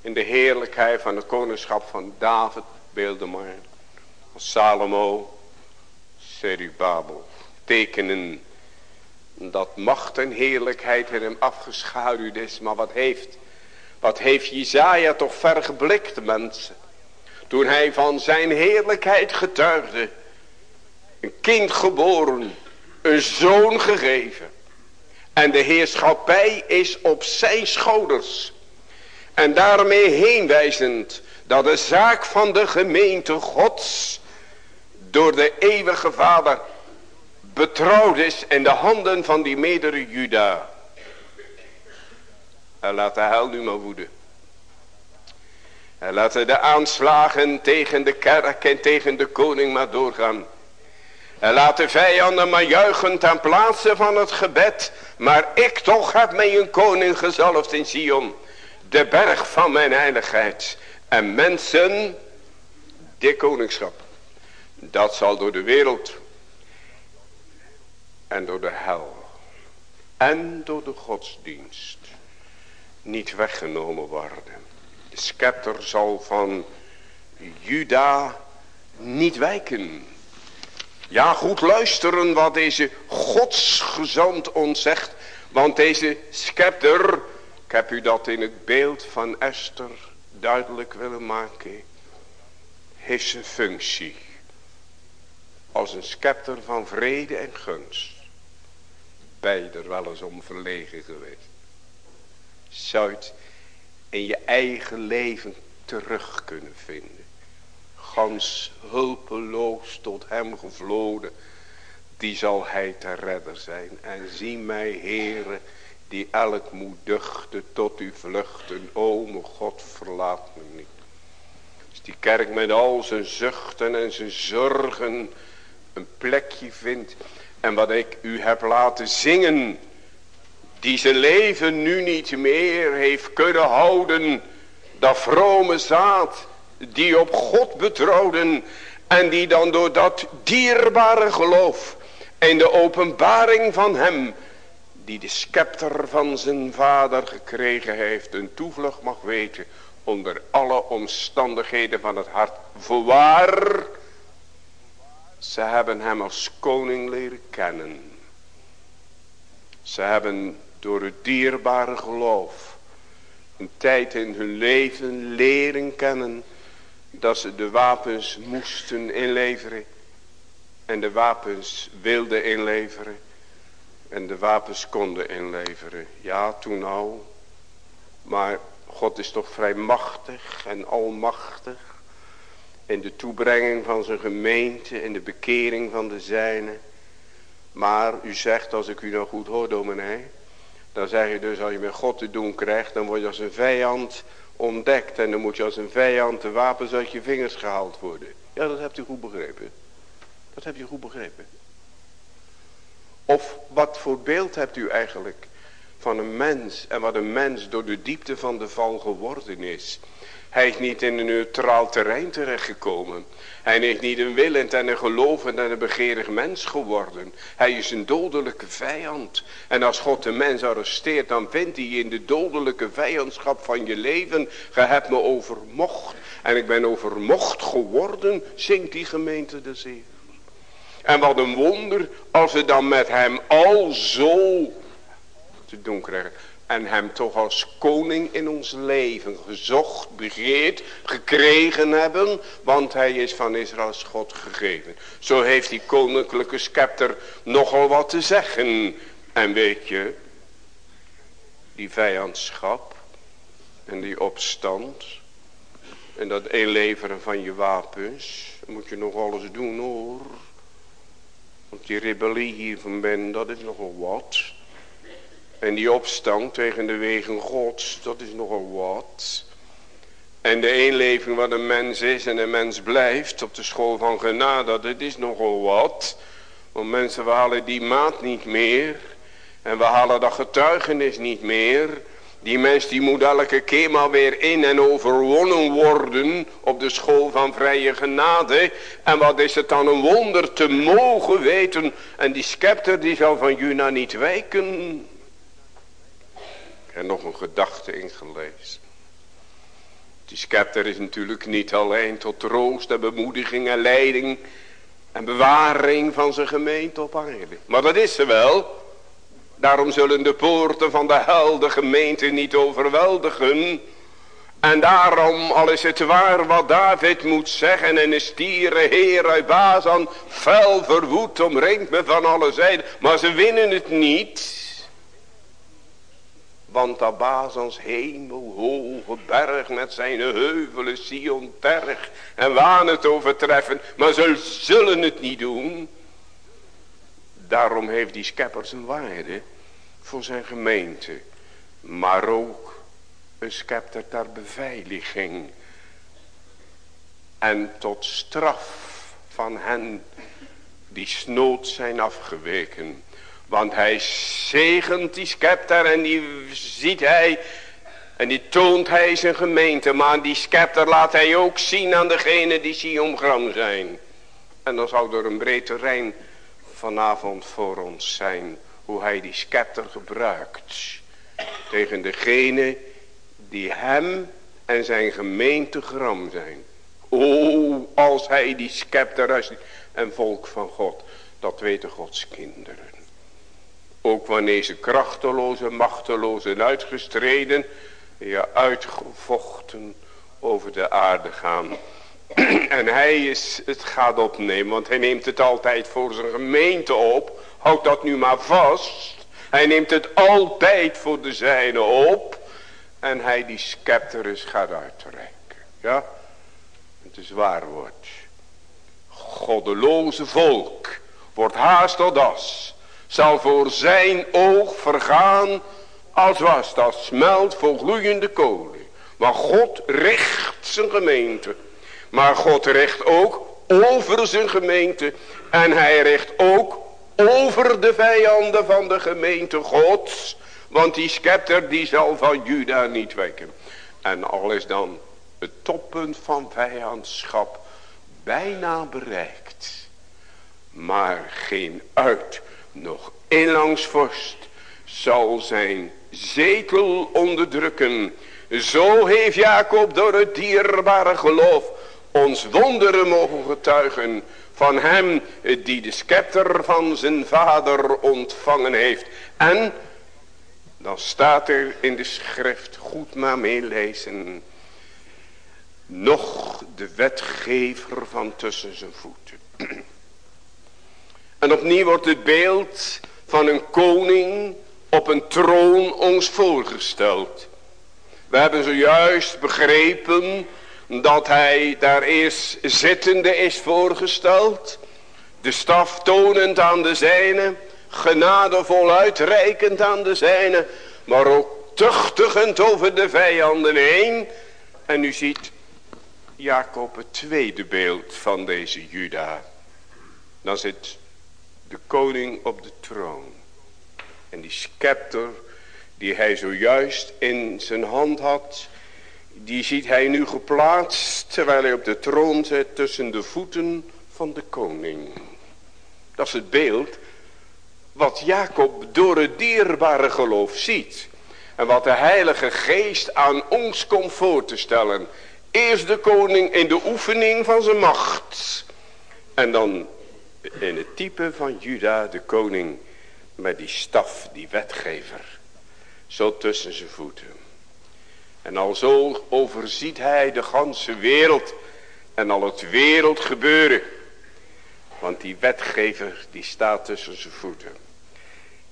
In de heerlijkheid van het koningschap van David, beelden maar. Van Salomo, Serubabel. Tekenen dat macht en heerlijkheid in hem afgeschaduwd is. Maar wat heeft wat heeft Jezaja toch vergeblikt mensen. Toen hij van zijn heerlijkheid getuigde. Een kind geboren. Een zoon gegeven. En de heerschappij is op zijn schouders. En daarmee heenwijzend dat de zaak van de gemeente gods door de eeuwige vader betrouwd is in de handen van die medere Juda. En laat de hel nu maar woeden. En laten de aanslagen tegen de kerk en tegen de koning maar doorgaan. En laat de vijanden maar juichen ten plaatse van het gebed. Maar ik toch heb mij een koning gezalfd in Sion. De berg van mijn heiligheid. En mensen, dit koningschap. Dat zal door de wereld. En door de hel. En door de godsdienst niet weggenomen worden. De scepter zal van Juda niet wijken. Ja, goed luisteren wat deze godsgezant ons zegt. Want deze scepter, ik heb u dat in het beeld van Esther duidelijk willen maken. Heeft zijn functie. Als een scepter van vrede en gunst. Beide wel eens om verlegen geweest zou het in je eigen leven terug kunnen vinden. Gans hulpeloos tot hem gevloden, die zal hij te redder zijn. En zie mij, Heere, die elk moet duchten tot u vluchten. O, mijn God, verlaat me niet. Als die kerk met al zijn zuchten en zijn zorgen een plekje vindt. En wat ik u heb laten zingen die zijn leven nu niet meer heeft kunnen houden. Dat vrome zaad die op God betrouwden en die dan door dat dierbare geloof en de openbaring van hem die de scepter van zijn vader gekregen heeft een toevlucht mag weten onder alle omstandigheden van het hart. Voorwaar, ze hebben hem als koning leren kennen. Ze hebben door het dierbare geloof een tijd in hun leven leren kennen dat ze de wapens moesten inleveren en de wapens wilden inleveren en de wapens konden inleveren. Ja, toen al. Maar God is toch vrij machtig en almachtig. In de toebrenging van zijn gemeente. In de bekering van de zijne. Maar u zegt als ik u nou goed hoor dominee. Dan zeg je dus als je met God te doen krijgt. Dan word je als een vijand ontdekt. En dan moet je als een vijand de wapens uit je vingers gehaald worden. Ja dat hebt u goed begrepen. Dat heb je goed begrepen. Of wat voor beeld hebt u eigenlijk van een mens en wat een mens door de diepte van de val geworden is. Hij is niet in een neutraal terrein terechtgekomen. Hij is niet een willend en een gelovend en een begeerig mens geworden. Hij is een dodelijke vijand. En als God de mens arresteert, dan vindt hij in de dodelijke vijandschap van je leven. Je hebt me overmocht. En ik ben overmocht geworden, zingt die gemeente de zee. En wat een wonder als we dan met hem al zo te doen krijgen. En hem toch als koning in ons leven gezocht, begeerd, gekregen hebben. Want hij is van Israëls God gegeven. Zo heeft die koninklijke scepter nogal wat te zeggen. En weet je, die vijandschap en die opstand en dat inleveren van je wapens, moet je nog alles doen hoor. Want die rebellie hier van ben, dat is nogal wat. En die opstand tegen de wegen gods, dat is nogal wat. En de eenleving wat een mens is en een mens blijft op de school van genade, dat is nogal wat. Want mensen, we halen die maat niet meer. En we halen dat getuigenis niet meer. Die mens die moet elke keer maar weer in en overwonnen worden op de school van vrije genade. En wat is het dan een wonder te mogen weten. En die scepter die zal van Juna niet wijken. Heb nog een gedachte ingelezen. Die scepter is natuurlijk niet alleen tot troost en bemoediging en leiding en bewaring van zijn gemeente op aarde. Maar dat is ze wel. Daarom zullen de poorten van de hel de gemeente niet overweldigen. En daarom, al is het waar wat David moet zeggen. En een stieren heer uit Bazan, fel verwoed, omringt me van alle zijden. Maar ze winnen het niet. Want dat Bazans hemelhoge berg met zijn heuvelen Sion terg en waan het overtreffen. Maar ze zullen het niet doen. Daarom heeft die schepper zijn waarde voor zijn gemeente. Maar ook een scepter ter beveiliging. En tot straf van hen die snood zijn afgeweken. Want hij zegent die scepter en die ziet hij en die toont hij zijn gemeente. Maar die scepter laat hij ook zien aan degene die Sion gram zijn. En dan zal er een breed terrein vanavond voor ons zijn hoe hij die scepter gebruikt. Tegen degene die hem en zijn gemeente gram zijn. O, als hij die scepter en volk van God, dat weten Gods kinderen. Ook wanneer ze krachteloos en machteloos en uitgestreden, ja uitgevochten over de aarde gaan. en hij is, het gaat opnemen, want hij neemt het altijd voor zijn gemeente op. Houd dat nu maar vast. Hij neemt het altijd voor de zijne op. En hij die scepterus gaat uitreiken. Ja, het is waar wordt. Goddeloze volk wordt haast tot as. Zal voor zijn oog vergaan als was dat smelt voor gloeiende kolen. Maar God richt zijn gemeente. Maar God richt ook over zijn gemeente. En hij richt ook over de vijanden van de gemeente gods. Want die scepter die zal van Juda niet wijken. En al is dan het toppunt van vijandschap bijna bereikt. Maar geen uit, nog inlangs vorst zal zijn zetel onderdrukken. Zo heeft Jacob door het dierbare geloof ons wonderen mogen getuigen van hem die de scepter van zijn vader ontvangen heeft. En dan staat er in de schrift, goed maar meelezen. Nog de wetgever van tussen zijn voeten. En opnieuw wordt het beeld van een koning op een troon ons voorgesteld. We hebben zojuist begrepen dat hij daar eerst zittende is voorgesteld. De staf tonend aan de zijne. Genadevol uitreikend aan de zijne. Maar ook tuchtigend over de vijanden heen. En u ziet Jacob het tweede beeld van deze Juda. Dan zit de koning op de troon. En die scepter die hij zojuist in zijn hand had, die ziet hij nu geplaatst terwijl hij op de troon zit tussen de voeten van de koning. Dat is het beeld wat Jacob door het dierbare geloof ziet. En wat de heilige geest aan ons komt voor te stellen. Eerst de koning in de oefening van zijn macht. En dan in het type van Juda de koning met die staf, die wetgever. Zo tussen zijn voeten. En al zo overziet hij de ganse wereld en al het wereld gebeuren. Want die wetgever die staat tussen zijn voeten.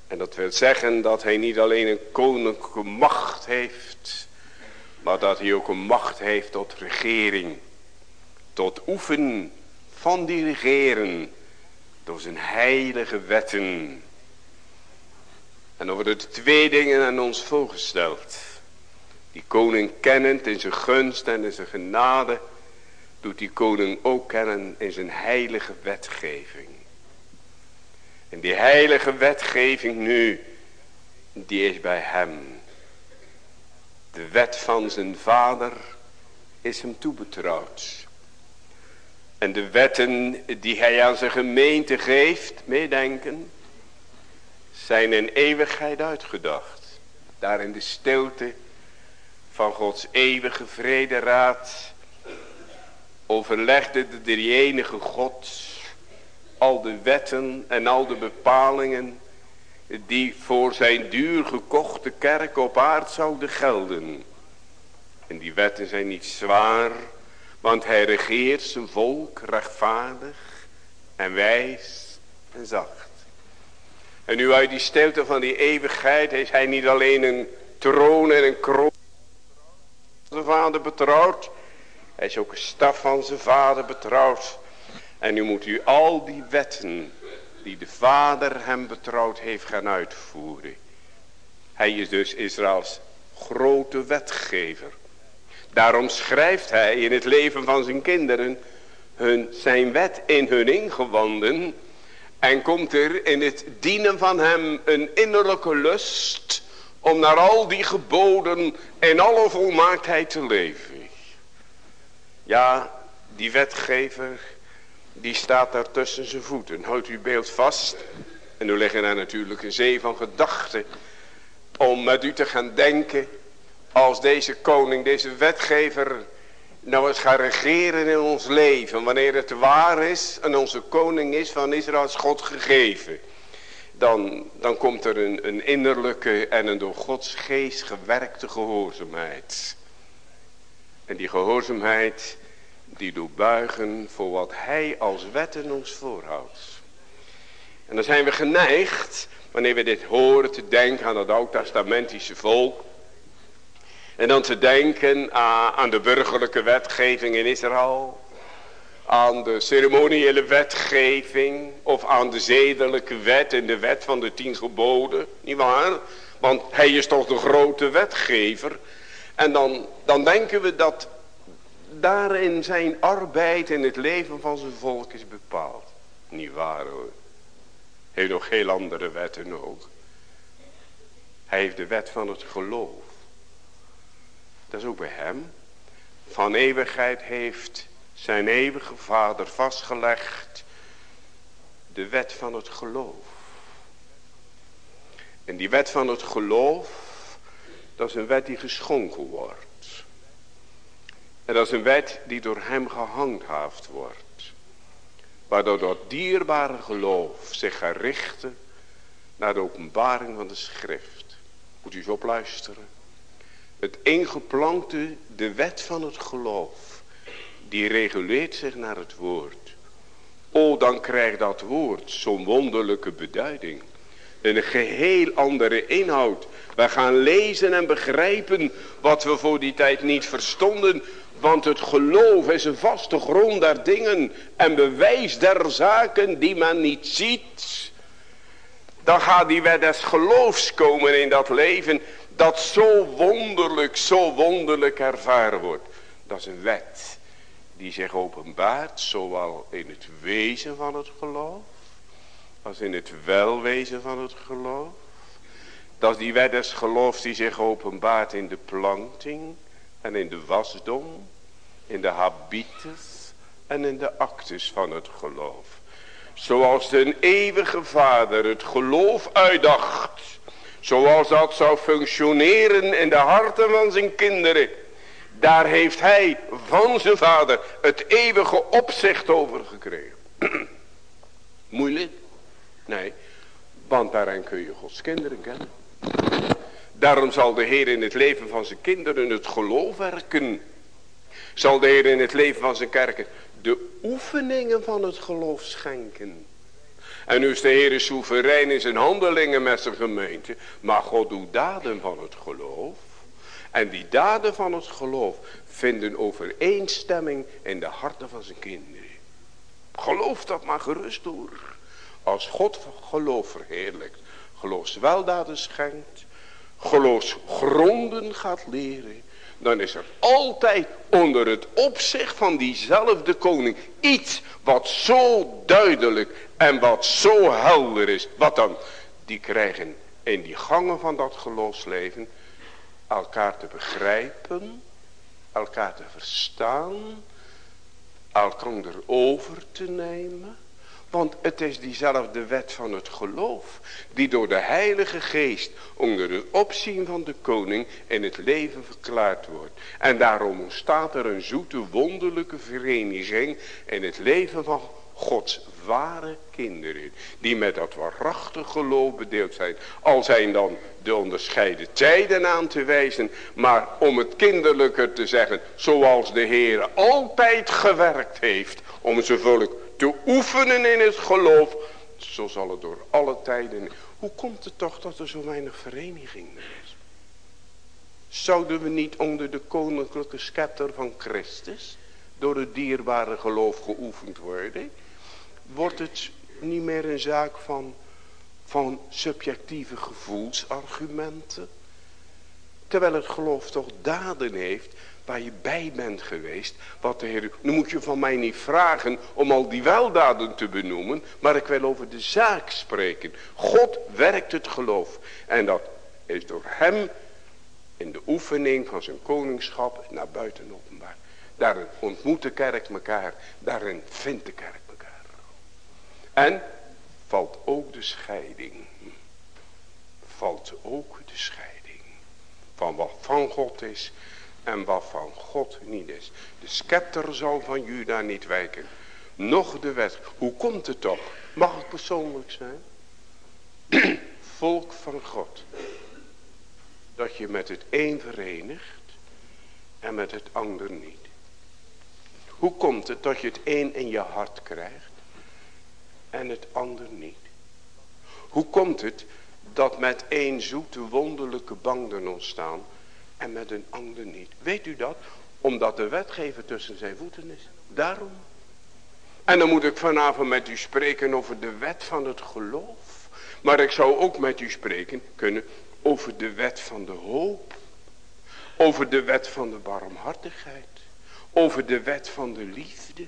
En dat wil zeggen dat hij niet alleen een koninklijke macht heeft. Maar dat hij ook een macht heeft tot regering. Tot oefen van die regeren. Door zijn heilige wetten. En er worden twee dingen aan ons voorgesteld. Die koning kennend in zijn gunst en in zijn genade. Doet die koning ook kennen in zijn heilige wetgeving. En die heilige wetgeving nu. Die is bij hem. De wet van zijn vader is hem toebetrouwd. En de wetten die hij aan zijn gemeente geeft, meedenken, zijn in eeuwigheid uitgedacht. Daar in de stilte van Gods eeuwige vrederaad overlegde de drie enige God al de wetten en al de bepalingen die voor zijn duur gekochte kerk op aard zouden gelden. En die wetten zijn niet zwaar, want hij regeert zijn volk rechtvaardig en wijs en zacht. En nu uit die stilte van die eeuwigheid is hij niet alleen een troon en een kroon van zijn vader betrouwd. Hij is ook een staf van zijn vader betrouwd. En nu moet u al die wetten die de vader hem betrouwd heeft gaan uitvoeren. Hij is dus Israëls grote wetgever. Daarom schrijft hij in het leven van zijn kinderen hun, zijn wet in hun ingewanden en komt er in het dienen van hem een innerlijke lust om naar al die geboden in alle volmaaktheid te leven. Ja, die wetgever, die staat daar tussen zijn voeten. Houdt uw beeld vast. En nu liggen er natuurlijk een zee van gedachten om met u te gaan denken als deze koning, deze wetgever nou eens gaan regeren in ons leven. Wanneer het waar is en onze koning is van Israëls God gegeven. Dan, dan komt er een, een innerlijke en een door Gods geest gewerkte gehoorzaamheid. En die gehoorzaamheid die doet buigen voor wat hij als wetten ons voorhoudt. En dan zijn we geneigd, wanneer we dit horen, te denken aan het oud-testamentische volk. En dan te denken aan de burgerlijke wetgeving in Israël. Aan de ceremoniële wetgeving. Of aan de zedelijke wet en de wet van de tien geboden. Niet waar? Want hij is toch de grote wetgever. En dan, dan denken we dat daarin zijn arbeid in het leven van zijn volk is bepaald. Niet waar hoor. Hij heeft nog heel andere wetten ook. Hij heeft de wet van het geloof. Dat is ook bij hem. Van eeuwigheid heeft zijn eeuwige vader vastgelegd de wet van het geloof. En die wet van het geloof, dat is een wet die geschonken wordt. En dat is een wet die door hem gehandhaafd wordt. Waardoor dat dierbare geloof zich gaat richten naar de openbaring van de schrift. Moet u eens opluisteren. Het ingeplankte, de wet van het geloof. Die reguleert zich naar het woord. O, dan krijgt dat woord zo'n wonderlijke beduiding. Een geheel andere inhoud. Wij gaan lezen en begrijpen wat we voor die tijd niet verstonden. Want het geloof is een vaste grond der dingen en bewijs der zaken die men niet ziet. Dan gaat die wet des geloofs komen in dat leven dat zo wonderlijk, zo wonderlijk ervaren wordt. Dat is een wet die zich openbaart zowel in het wezen van het geloof als in het welwezen van het geloof. Dat is die wet des geloofs die zich openbaart in de planting en in de wasdom, in de habitus en in de actes van het geloof. Zoals de eeuwige vader het geloof uitdacht. Zoals dat zou functioneren in de harten van zijn kinderen. Daar heeft hij van zijn vader het eeuwige opzicht over gekregen. Moeilijk? Nee, want daarin kun je Gods kinderen kennen. Daarom zal de Heer in het leven van zijn kinderen het geloof werken. Zal de Heer in het leven van zijn kerken de oefeningen van het geloof schenken. En nu is de Heer soeverein in zijn handelingen met zijn gemeente. Maar God doet daden van het geloof. En die daden van het geloof vinden overeenstemming in de harten van zijn kinderen. Geloof dat maar gerust door. Als God geloof verheerlijkt. Geloofsweldaden schenkt. Geloofsgronden gaat leren. Dan is er altijd onder het opzicht van diezelfde koning iets wat zo duidelijk en wat zo helder is. Wat dan? Die krijgen in die gangen van dat geloofsleven elkaar te begrijpen, elkaar te verstaan, elkaar over te nemen. Want het is diezelfde wet van het geloof. Die door de heilige geest onder het opzien van de koning in het leven verklaard wordt. En daarom ontstaat er een zoete wonderlijke vereniging in het leven van Gods ware kinderen. Die met dat waarachtig geloof bedeeld zijn. Al zijn dan de onderscheiden tijden aan te wijzen. Maar om het kinderlijker te zeggen. Zoals de Heer altijd gewerkt heeft. Om zijn volk te oefenen in het geloof. Zo zal het door alle tijden. Hoe komt het toch dat er zo weinig vereniging is? Zouden we niet onder de koninklijke scepter van Christus. Door het dierbare geloof geoefend worden wordt het niet meer een zaak van, van subjectieve gevoelsargumenten. Terwijl het geloof toch daden heeft waar je bij bent geweest. Wat de Heer, nu moet je van mij niet vragen om al die weldaden te benoemen. Maar ik wil over de zaak spreken. God werkt het geloof. En dat is door hem in de oefening van zijn koningschap naar buiten openbaar. Daarin ontmoet de kerk elkaar. Daarin vindt de kerk en valt ook de scheiding. Valt ook de scheiding. Van wat van God is en wat van God niet is. De scepter zal van Juda niet wijken. Nog de wet. Hoe komt het toch? Mag het persoonlijk zijn? Volk van God. Dat je met het een verenigt en met het ander niet. Hoe komt het dat je het een in je hart krijgt en het ander niet. Hoe komt het dat met één zoete wonderlijke banden ontstaan en met een ander niet? Weet u dat? Omdat de wetgever tussen zijn voeten is. Daarom. En dan moet ik vanavond met u spreken over de wet van het geloof. Maar ik zou ook met u spreken kunnen over de wet van de hoop. Over de wet van de barmhartigheid. Over de wet van de liefde.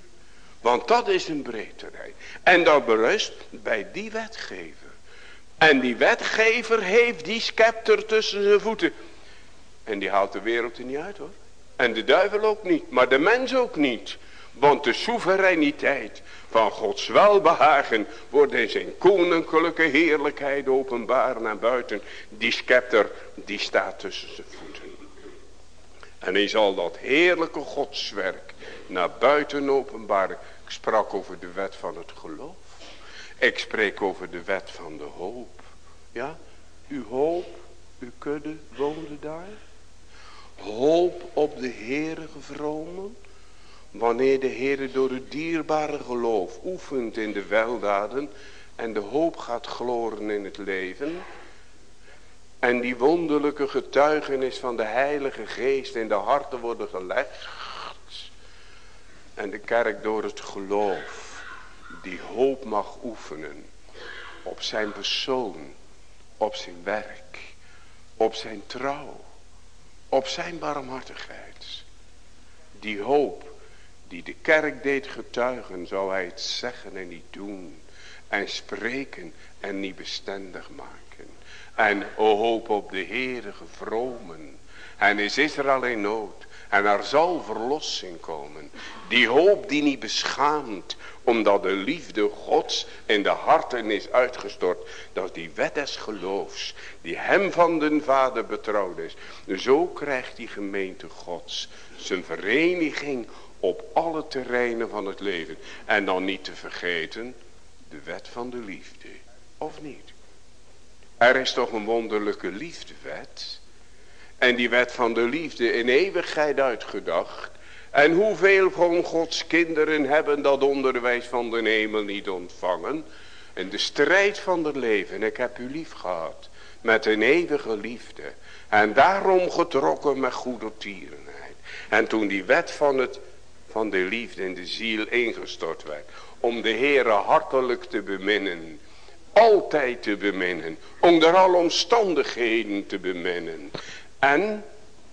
Want dat is een breedterij. En dat berust bij die wetgever. En die wetgever heeft die scepter tussen zijn voeten. En die haalt de wereld er niet uit hoor. En de duivel ook niet. Maar de mens ook niet. Want de soevereiniteit van Gods welbehagen wordt in zijn koninklijke heerlijkheid openbaar naar buiten. Die scepter die staat tussen zijn voeten. En hij zal dat heerlijke godswerk naar buiten openbaren sprak over de wet van het geloof. Ik spreek over de wet van de hoop. Ja, uw hoop, uw kudde woonde daar. Hoop op de Heere gevromen. Wanneer de Heere door het dierbare geloof oefent in de weldaden. En de hoop gaat gloren in het leven. En die wonderlijke getuigenis van de Heilige Geest in de harten worden gelegd. En de kerk door het geloof die hoop mag oefenen op zijn persoon, op zijn werk, op zijn trouw, op zijn barmhartigheid. Die hoop die de kerk deed getuigen, zou hij het zeggen en niet doen en spreken en niet bestendig maken. En o hoop op de Heere gevromen. En is Israël in nood. En er zal verlossing komen. Die hoop die niet beschaamt. Omdat de liefde gods in de harten is uitgestort. Dat die wet des geloofs. Die hem van den vader betrouwd is. Zo krijgt die gemeente gods. Zijn vereniging op alle terreinen van het leven. En dan niet te vergeten. De wet van de liefde. Of niet? Er is toch een wonderlijke liefdewet. En die wet van de liefde in eeuwigheid uitgedacht. En hoeveel van Gods kinderen hebben dat onderwijs van de hemel niet ontvangen. En de strijd van het leven. Ik heb u lief gehad. Met een eeuwige liefde. En daarom getrokken met goede tierenheid. En toen die wet van, het, van de liefde in de ziel ingestort werd. Om de Heere hartelijk te beminnen altijd te beminnen. Onder alle omstandigheden te beminnen. En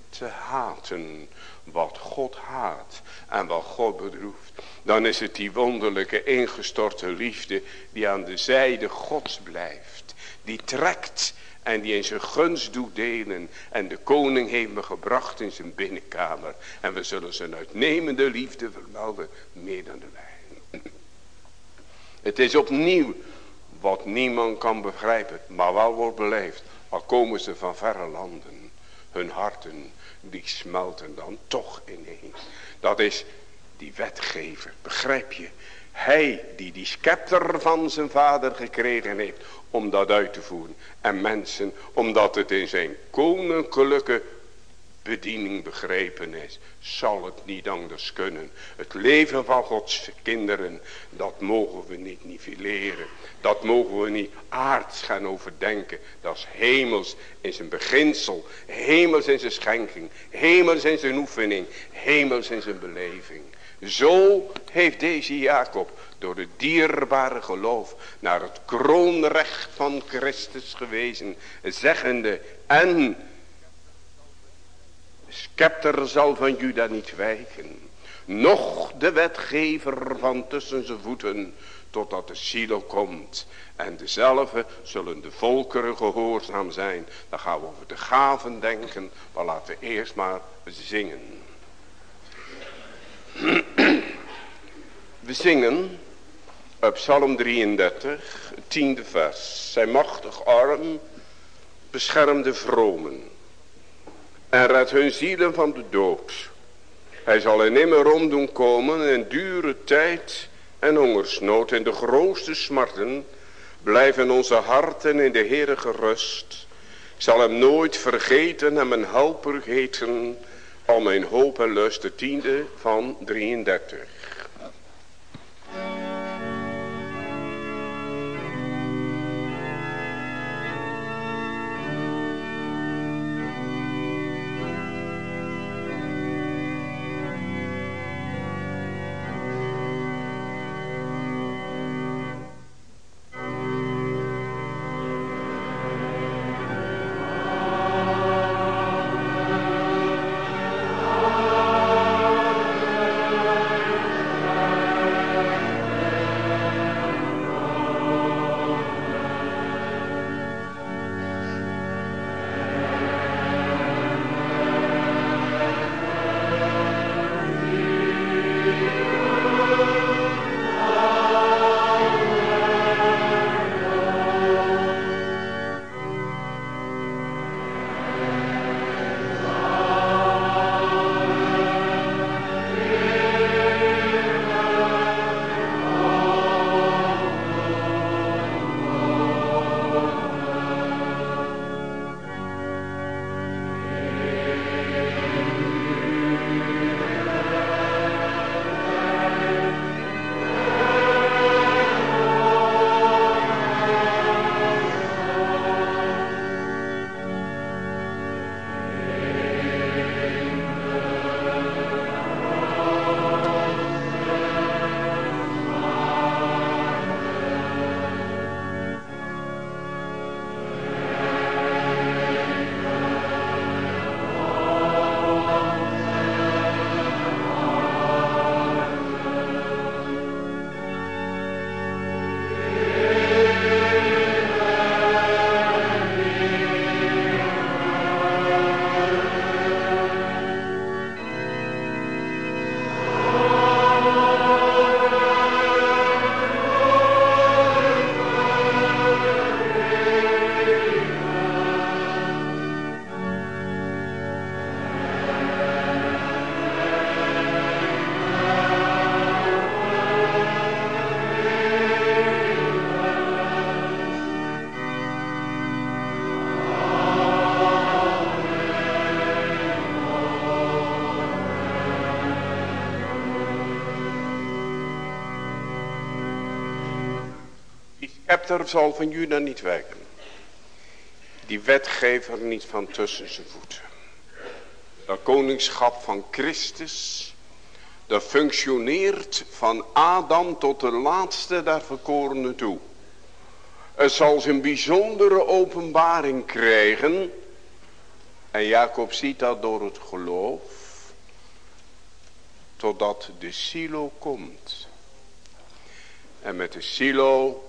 te haten wat God haat en wat God bedroeft. Dan is het die wonderlijke ingestorte liefde die aan de zijde Gods blijft. Die trekt en die in zijn gunst doet delen. En de koning heeft me gebracht in zijn binnenkamer. En we zullen zijn uitnemende liefde vermelden meer dan de wijn. Het is opnieuw wat niemand kan begrijpen, maar wel wordt beleefd. Al komen ze van verre landen. Hun harten, die smelten dan toch ineen. Dat is die wetgever, begrijp je? Hij die die scepter van zijn vader gekregen heeft om dat uit te voeren. En mensen, omdat het in zijn koninklijke bediening begrepen is, zal het niet anders kunnen. Het leven van Gods kinderen, dat mogen we niet nivelleren. Dat mogen we niet aards gaan overdenken. Dat is hemels in zijn beginsel, hemels in zijn schenking, hemels in zijn oefening, hemels in zijn beleving. Zo heeft deze Jacob door het dierbare geloof naar het kroonrecht van Christus gewezen, zeggende en scepter zal van Juda niet wijken. Nog de wetgever van tussen zijn voeten. Totdat de ziel komt. En dezelfde zullen de volkeren gehoorzaam zijn. Dan gaan we over de gaven denken. Maar laten we eerst maar zingen. We zingen op Psalm 33, tiende vers. Zijn machtig arm beschermde vromen en red hun zielen van de dood. Hij zal in nimmer om doen komen in dure tijd en hongersnood en de grootste smarten blijven onze harten in de Heere gerust. Ik zal hem nooit vergeten en mijn helper heten, al mijn hoop en lust, de tiende van 33. Zal van Juda niet wijken. Die wetgever niet van tussen zijn voeten. Dat koningschap van Christus. Dat functioneert van Adam tot de laatste der verkorenen toe. Het zal zijn bijzondere openbaring krijgen. En Jacob ziet dat door het geloof. Totdat de silo komt. En met de silo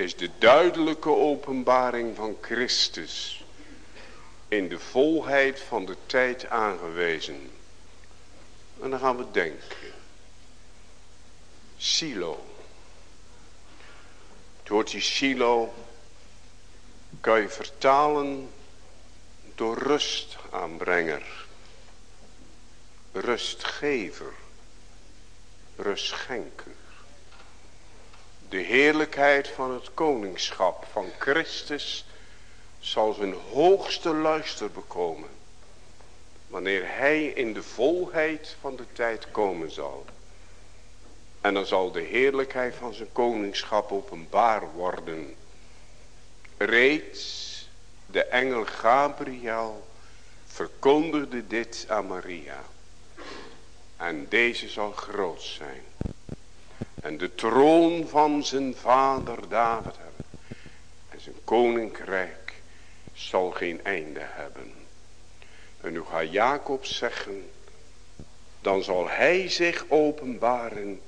is de duidelijke openbaring van Christus in de volheid van de tijd aangewezen. En dan gaan we denken. Silo. Het woordje silo kan je vertalen door rustaanbrenger. Rustgever. Rustschenker. De heerlijkheid van het koningschap van Christus zal zijn hoogste luister bekomen. Wanneer hij in de volheid van de tijd komen zal. En dan zal de heerlijkheid van zijn koningschap openbaar worden. Reeds de engel Gabriel verkondigde dit aan Maria. En deze zal groot zijn. En de troon van zijn vader David hebben. En zijn koninkrijk zal geen einde hebben. En nu gaat Jacob zeggen. Dan zal hij zich openbaren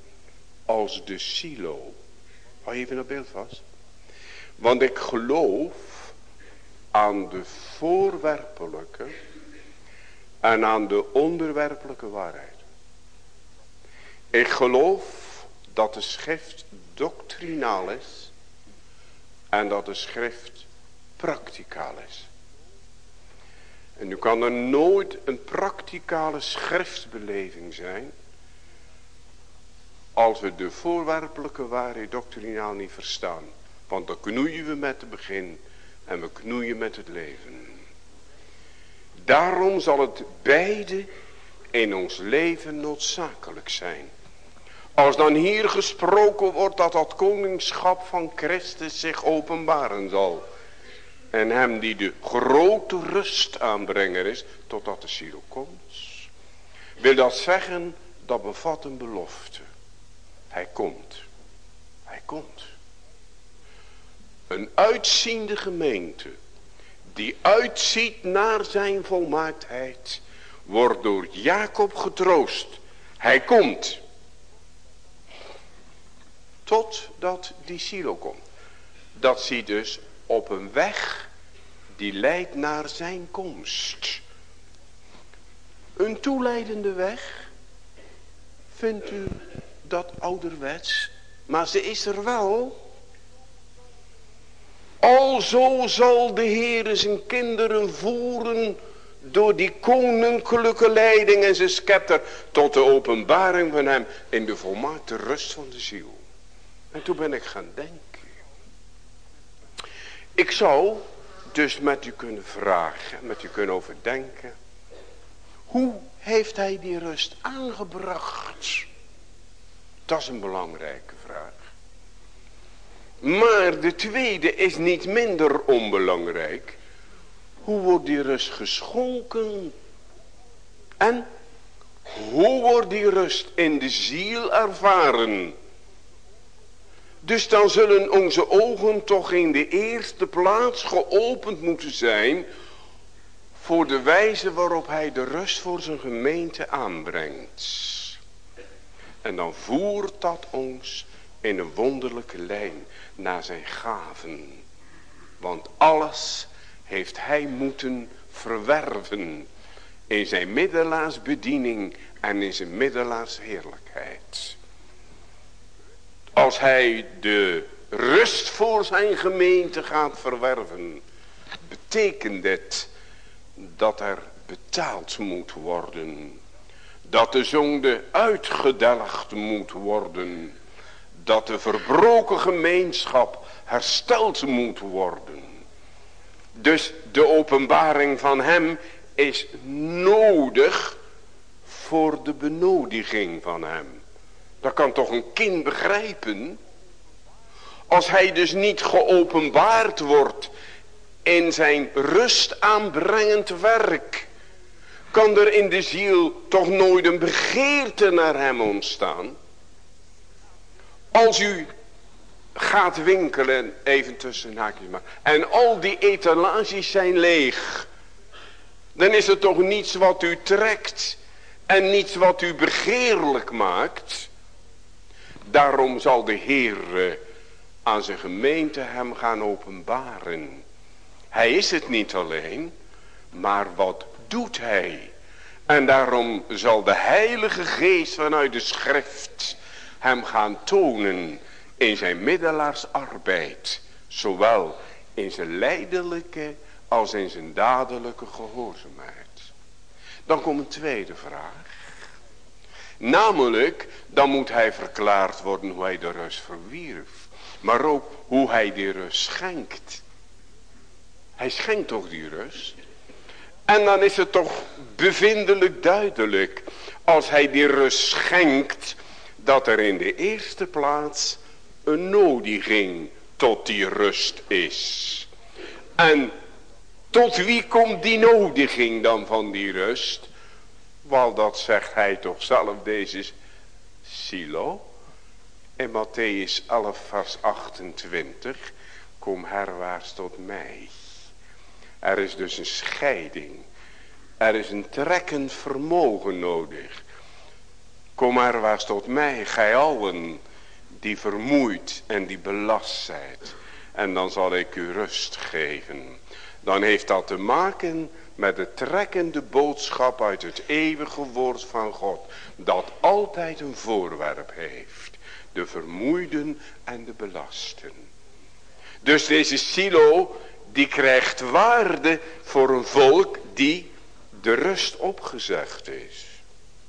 als de silo. Hou even naar beeld vast. Want ik geloof aan de voorwerpelijke en aan de onderwerpelijke waarheid. Ik geloof dat de schrift doctrinaal is en dat de schrift prakticaal is. En nu kan er nooit een praktikale schriftbeleving zijn als we de voorwerpelijke waarheid doctrinaal niet verstaan. Want dan knoeien we met het begin en we knoeien met het leven. Daarom zal het beide in ons leven noodzakelijk zijn. Als dan hier gesproken wordt dat dat koningschap van Christus zich openbaren zal. En hem die de grote rust aanbrenger is, totdat de ziel komt. Wil dat zeggen, dat bevat een belofte. Hij komt. Hij komt. Een uitziende gemeente. Die uitziet naar zijn volmaaktheid. Wordt door Jacob getroost. Hij komt. Totdat die silo komt. Dat zie dus op een weg die leidt naar zijn komst. Een toeleidende weg. Vindt u dat ouderwets? Maar ze is er wel. Alzo zal de Heer zijn kinderen voeren door die koninklijke leiding en zijn scepter tot de openbaring van hem in de volmaakte rust van de ziel. En toen ben ik gaan denken. Ik zou dus met u kunnen vragen, met u kunnen overdenken. Hoe heeft hij die rust aangebracht? Dat is een belangrijke vraag. Maar de tweede is niet minder onbelangrijk. Hoe wordt die rust geschonken? En hoe wordt die rust in de ziel ervaren? Dus dan zullen onze ogen toch in de eerste plaats geopend moeten zijn voor de wijze waarop hij de rust voor zijn gemeente aanbrengt. En dan voert dat ons in een wonderlijke lijn naar zijn gaven. Want alles heeft hij moeten verwerven in zijn middelaarsbediening en in zijn middelaarsheerlijkheid. Als hij de rust voor zijn gemeente gaat verwerven, betekent het dat er betaald moet worden. Dat de zonde uitgedelgd moet worden. Dat de verbroken gemeenschap hersteld moet worden. Dus de openbaring van hem is nodig voor de benodiging van hem. Dat kan toch een kind begrijpen? Als hij dus niet geopenbaard wordt in zijn rust aanbrengend werk. Kan er in de ziel toch nooit een begeerte naar hem ontstaan? Als u gaat winkelen, even tussen haakjes maar. En al die etalages zijn leeg. Dan is het toch niets wat u trekt. En niets wat u begeerlijk maakt. Daarom zal de Heer eh, aan zijn gemeente hem gaan openbaren. Hij is het niet alleen. Maar wat doet hij? En daarom zal de heilige geest vanuit de schrift hem gaan tonen in zijn middelaarsarbeid. Zowel in zijn lijdelijke als in zijn dadelijke gehoorzaamheid. Dan komt een tweede vraag. Namelijk, dan moet hij verklaard worden hoe hij de rust verwierf. Maar ook hoe hij die rust schenkt. Hij schenkt toch die rust? En dan is het toch bevindelijk duidelijk. Als hij die rust schenkt. Dat er in de eerste plaats een nodiging tot die rust is. En tot wie komt die nodiging dan van die rust? Wel dat zegt hij toch zelf deze silo. In Matthäus 11 vers 28. Kom herwaarts tot mij. Er is dus een scheiding. Er is een trekkend vermogen nodig. Kom herwaarts tot mij, gij allen die vermoeid en die belast zijt. En dan zal ik u rust geven. Dan heeft dat te maken met de trekkende boodschap uit het eeuwige woord van God. Dat altijd een voorwerp heeft. De vermoeiden en de belasten. Dus deze silo die krijgt waarde voor een volk die de rust opgezegd is.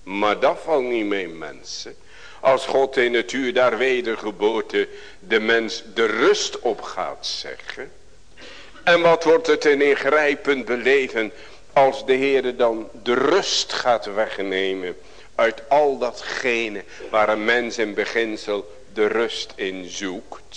Maar dat valt niet mee mensen. Als God in het uur daar wedergeboorte de mens de rust op gaat zeggen. En wat wordt het een ingrijpend beleven als de Heer dan de rust gaat wegnemen uit al datgene waar een mens in beginsel de rust in zoekt.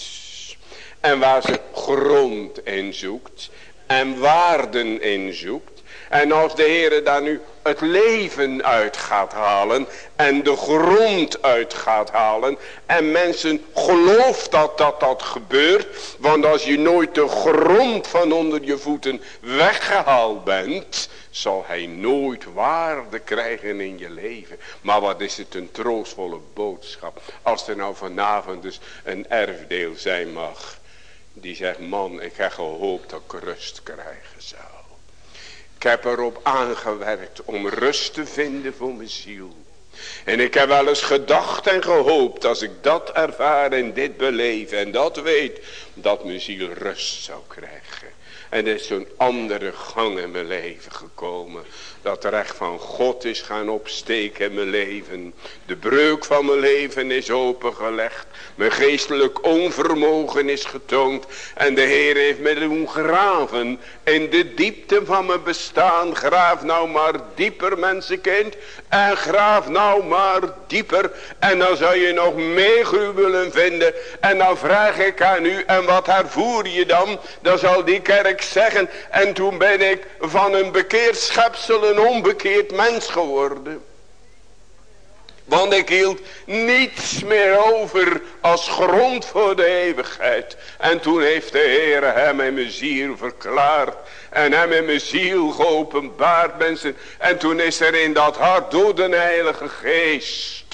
En waar ze grond in zoekt en waarden in zoekt. En als de Heer daar nu het leven uit gaat halen en de grond uit gaat halen. En mensen gelooft dat dat dat gebeurt. Want als je nooit de grond van onder je voeten weggehaald bent, zal hij nooit waarde krijgen in je leven. Maar wat is het een troostvolle boodschap. Als er nou vanavond dus een erfdeel zijn mag. Die zegt man ik heb gehoopt dat ik rust krijgen zou. Heb erop aangewerkt om rust te vinden voor mijn ziel. En ik heb wel eens gedacht en gehoopt als ik dat ervaar en dit beleef en dat weet, dat mijn ziel rust zou krijgen. En er is zo'n andere gang in mijn leven gekomen. Dat recht van God is gaan opsteken in mijn leven. De breuk van mijn leven is opengelegd. Mijn geestelijk onvermogen is getoond. En de Heer heeft me doen graven. In de diepte van mijn bestaan. Graaf nou maar dieper mensenkind. En graaf nou maar dieper. En dan zou je nog meer willen vinden. En dan vraag ik aan u. En wat hervoer je dan? Dan zal die kerk zeggen. En toen ben ik van een bekeerd schepsel een onbekeerd mens geworden. Want ik hield niets meer over als grond voor de eeuwigheid. En toen heeft de Heer hem in mijn ziel verklaard. En hem in mijn ziel geopenbaard mensen. En toen is er in dat hart door de Heilige Geest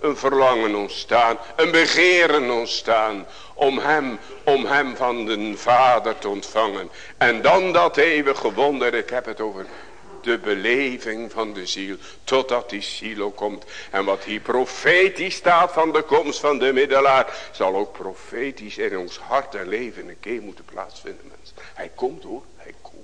een verlangen ontstaan. Een begeren ontstaan. Om hem, om hem van de Vader te ontvangen. En dan dat eeuwige wonder. Ik heb het over de beleving van de ziel. Totdat die ziel komt. En wat hier profetisch staat van de komst van de middelaar. Zal ook profetisch in ons hart en leven een keer moeten plaatsvinden mensen. Hij komt hoor. Hij komt.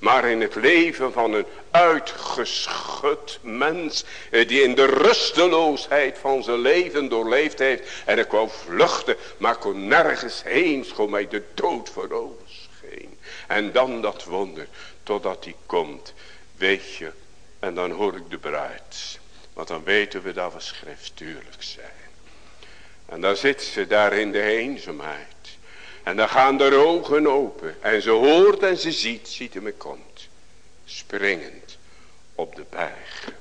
Maar in het leven van een uitgeschud mens. Eh, die in de rusteloosheid van zijn leven doorleefd heeft. En ik wou vluchten. Maar kon nergens heen. Schoon mij de dood voor ogen scheen. En dan dat wonder totdat hij komt. Weet je, en dan hoor ik de bruid. Want dan weten we dat we schriftuurlijk zijn. En dan zit ze daar in de eenzaamheid. En dan gaan de ogen open. En ze hoort en ze ziet, ziet hem komt. Springend op de berg.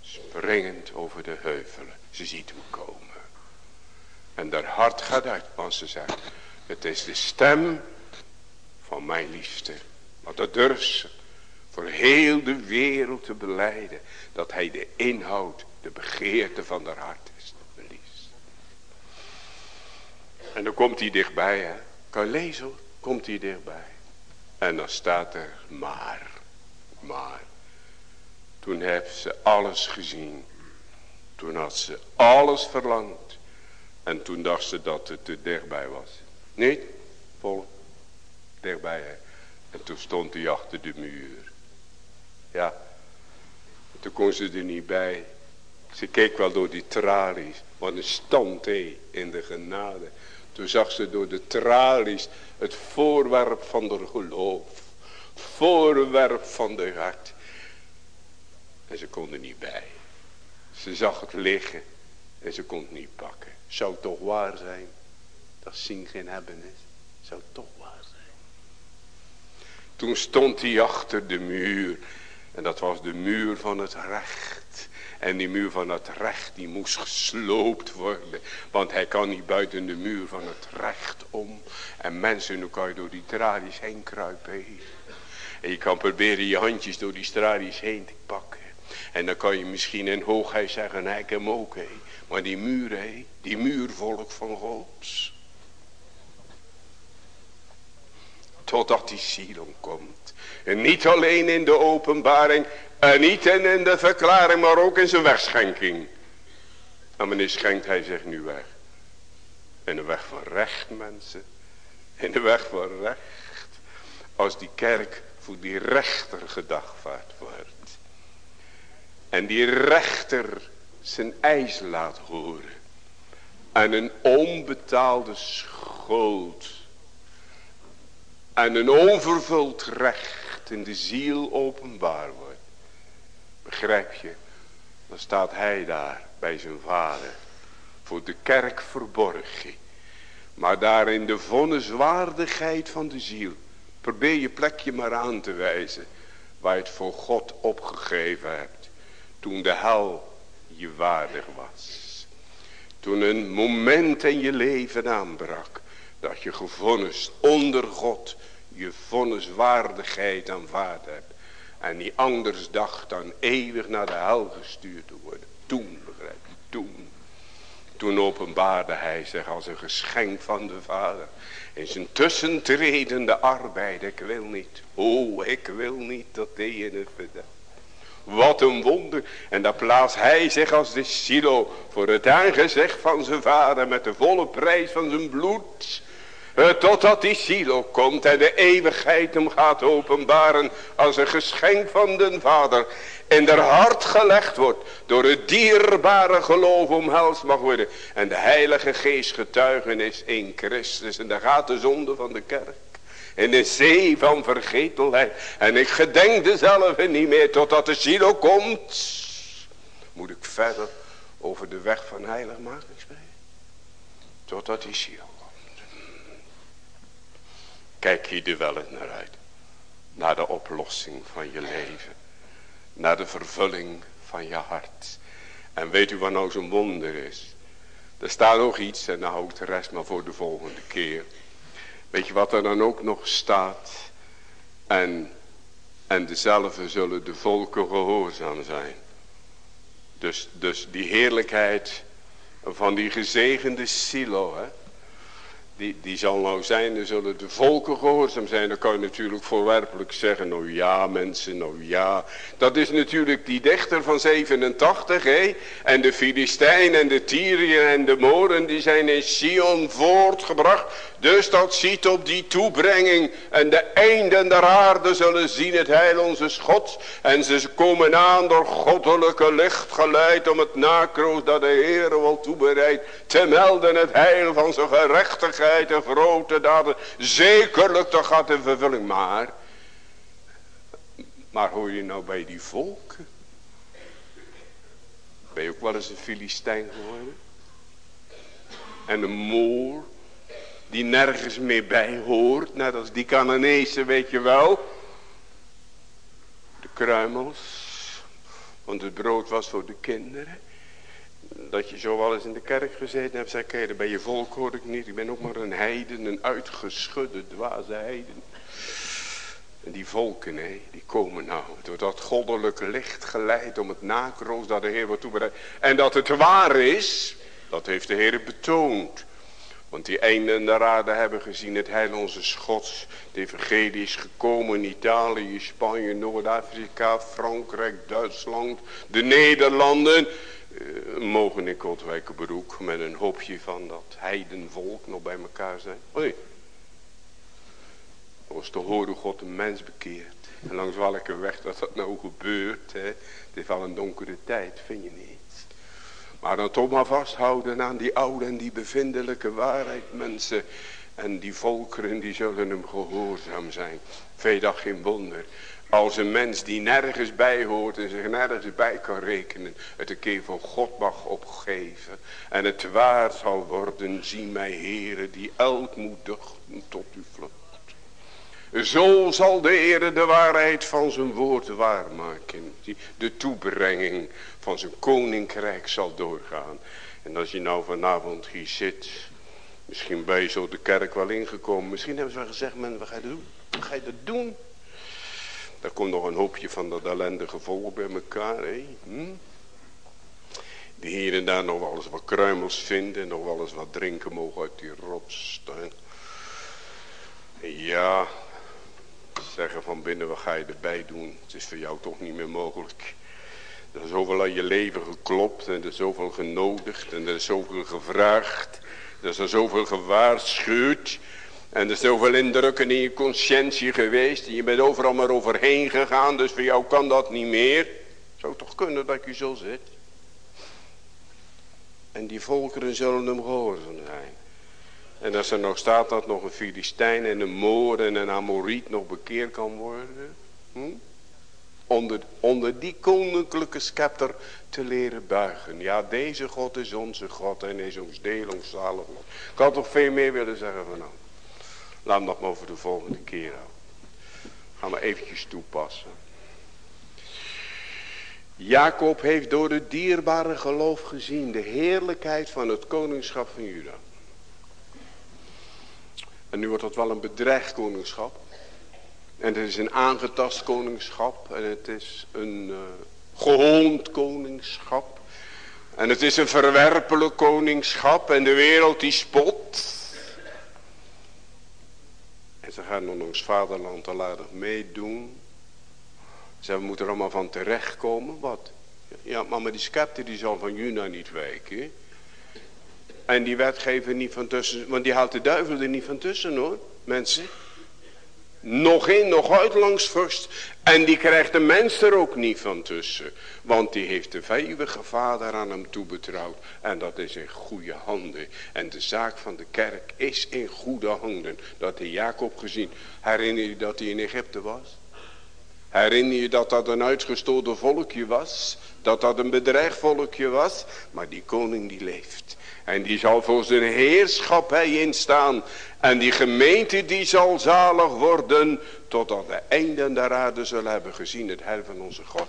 Springend over de heuvelen. Ze ziet hem komen. En haar hart gaat uit, want ze zegt. Het is de stem van mijn liefste. Want dat durft ze voor heel de wereld te beleiden. Dat hij de inhoud, de begeerte van haar hart is. Liefst. En dan komt hij dichtbij. Hè? Lezen Komt hij dichtbij. En dan staat er maar. Maar. Toen heeft ze alles gezien. Toen had ze alles verlangd. En toen dacht ze dat het te dichtbij was. Niet? Vol. Dichtbij. Hè? En toen stond hij achter de muur. Ja. Toen kon ze er niet bij. Ze keek wel door die tralies. Wat een stand hé, in de genade. Toen zag ze door de tralies het voorwerp van de geloof. Voorwerp van de hart. En ze kon er niet bij. Ze zag het liggen. En ze kon het niet pakken. Zou het toch waar zijn. Dat zien geen hebben is. Zou het toch. Toen stond hij achter de muur. En dat was de muur van het recht. En die muur van het recht die moest gesloopt worden. Want hij kan niet buiten de muur van het recht om. En mensen, nu kan je door die tralies heen kruipen. En je kan proberen je handjes door die tralies heen te pakken. En dan kan je misschien in hoogheid zeggen, hij ik hem ook. Maar die muur, hé, die muurvolk van Gods. Totdat die Silon komt. En niet alleen in de openbaring. En niet in de verklaring. Maar ook in zijn wegschenking. En wanneer schenkt hij zich nu weg? In de weg van recht mensen. In de weg van recht. Als die kerk voor die rechter gedagvaard wordt. En die rechter zijn eis laat horen. En een onbetaalde schuld en een onvervuld recht in de ziel openbaar wordt. Begrijp je? Dan staat hij daar bij zijn vader. Voor de kerk verborgen. Maar daar in de vonniswaardigheid van de ziel. Probeer je plekje maar aan te wijzen. Waar je het voor God opgegeven hebt. Toen de hel je waardig was. Toen een moment in je leven aanbrak. Dat je gevonnist onder God je vonniswaardigheid aanvaard hebt. En die anders dacht dan eeuwig naar de hel gestuurd te worden. Toen, begrijp je, toen. Toen openbaarde hij zich als een geschenk van de Vader. In zijn tussentredende arbeid. Ik wil niet. Oh, ik wil niet dat die in het. Wat een wonder. En daar plaatst hij zich als de silo voor het aangezicht van zijn vader. Met de volle prijs van zijn bloed. Eh, totdat die silo komt en de eeuwigheid hem gaat openbaren als een geschenk van den Vader. In der hart gelegd wordt door het dierbare geloof omhelst mag worden. En de heilige geest getuigenis in Christus. En daar gaat de zonde van de kerk. In de zee van vergetelheid. En ik gedenk dezelfde niet meer totdat de silo komt. Moet ik verder over de weg van heiligmaking spreken. Totdat die ziel Kijk je er wel eens naar uit. Naar de oplossing van je leven. Naar de vervulling van je hart. En weet u wat nou zo'n wonder is? Er staat nog iets en dan hou ik de rest maar voor de volgende keer. Weet je wat er dan ook nog staat? En, en dezelfde zullen de volken gehoorzaam zijn. Dus, dus die heerlijkheid van die gezegende silo. Hè? Die, die zal nou zijn, dan zullen de volken gehoorzaam zijn. Dan kan je natuurlijk voorwerpelijk zeggen, nou ja mensen, nou ja. Dat is natuurlijk die dichter van 87, hé. En de Filistijn en de Tyriën en de Moren, die zijn in Sion voortgebracht. Dus dat ziet op die toebrenging. En de einden der aarde zullen zien het heil onze Gods. En ze komen aan door goddelijke licht geleid om het nakroos dat de Heer wil toebereid. Te melden het heil van zijn gerechtigheid en grote daden. Zekerlijk, dat gaat in vervulling. Maar, maar hoor je nou bij die volken? Ben je ook wel eens een Filistijn geworden? En een moor die nergens meer bij hoort. Net als die Cananezen weet je wel. De kruimels. Want het brood was voor de kinderen. Dat je zo wel eens in de kerk gezeten hebt. Zei, kijk, bij je volk hoor ik niet. Ik ben ook maar een heiden. Een uitgeschudde dwaze heiden. En die volken, hè, die komen nou door dat goddelijke licht geleid om het nakroos dat de Heer wordt toebereid. En dat het waar is, dat heeft de Heer betoond. Want die einde en de raden hebben gezien het heil onze Schots. De evangelie is gekomen in Italië, Spanje, Noord-Afrika, Frankrijk, Duitsland, de Nederlanden. Uh, mogen in Kotwijkenbroek met een hoopje van dat heidenvolk nog bij elkaar zijn. Hoi. Als te horen God een mens bekeert. En langs welke weg dat dat nou gebeurt. Hè? Het is wel een donkere tijd, vind je niet? Maar dan toch maar vasthouden aan die oude en die bevindelijke waarheid mensen. En die volkeren die zullen hem gehoorzaam zijn. Veedag geen wonder. Als een mens die nergens bij hoort en zich nergens bij kan rekenen. Het een keer voor God mag opgeven. En het waar zal worden. Zie mij heren die elk moet duchten tot u vlucht. Zo zal de Heer de waarheid van zijn woord waarmaken. De toebrenging van zijn koninkrijk zal doorgaan. En als je nou vanavond hier zit. Misschien ben je zo de kerk wel ingekomen. Misschien hebben ze wel gezegd. Men, wat ga je doen? Wat ga je dat doen? Daar komt nog een hoopje van dat ellendige volk bij elkaar. Hè? Hm? Die hier en daar nog wel eens wat kruimels vinden. Nog wel eens wat drinken mogen uit die rots. Ja, zeggen van binnen, wat ga je erbij doen? Het is voor jou toch niet meer mogelijk. Er is zoveel aan je leven geklopt en er is zoveel genodigd en er is zoveel gevraagd. Er is er zoveel gewaarschuwd. En er is zoveel indrukken in je conscientie geweest. En je bent overal maar overheen gegaan. Dus voor jou kan dat niet meer. Zou toch kunnen dat je zo zit. En die volkeren zullen hem gehoorzaam zijn. En als er nog staat dat nog een Filistijn en een Moor en een Amoriet nog bekeerd kan worden. Hm? Onder, onder die koninklijke scepter te leren buigen. Ja, deze God is onze God en is ons deel, ons zalig Ik had toch veel meer willen zeggen van nou. Laat hem nog maar voor de volgende keer houden. Gaan we eventjes toepassen. Jacob heeft door het dierbare geloof gezien de heerlijkheid van het koningschap van Juda. En nu wordt dat wel een bedreigd koningschap. En het is een aangetast koningschap. En het is een uh, koningschap. En het is een verwerpelijk koningschap. En de wereld die spot. Ze gaan nog ons vaderland al aardig meedoen. Ze moeten er allemaal van terechtkomen. Wat? Ja, maar die scepter die zal van Juna niet wijken. En die wetgever niet van tussen. Want die haalt de duivel er niet van tussen hoor. Mensen. Nog in, nog uit langs vorst. En die krijgt de mens er ook niet van tussen. Want die heeft de eeuwige vader aan hem toebetrouwd. En dat is in goede handen. En de zaak van de kerk is in goede handen. Dat heeft Jacob gezien. Herinner je dat hij in Egypte was? Herinner je dat dat een uitgestoten volkje was? Dat dat een bedreigd volkje was? Maar die koning die leeft. En die zal voor zijn heerschappij instaan. En die gemeente die zal zalig worden. Totdat de einde der aarde zullen hebben gezien het heil van onze God.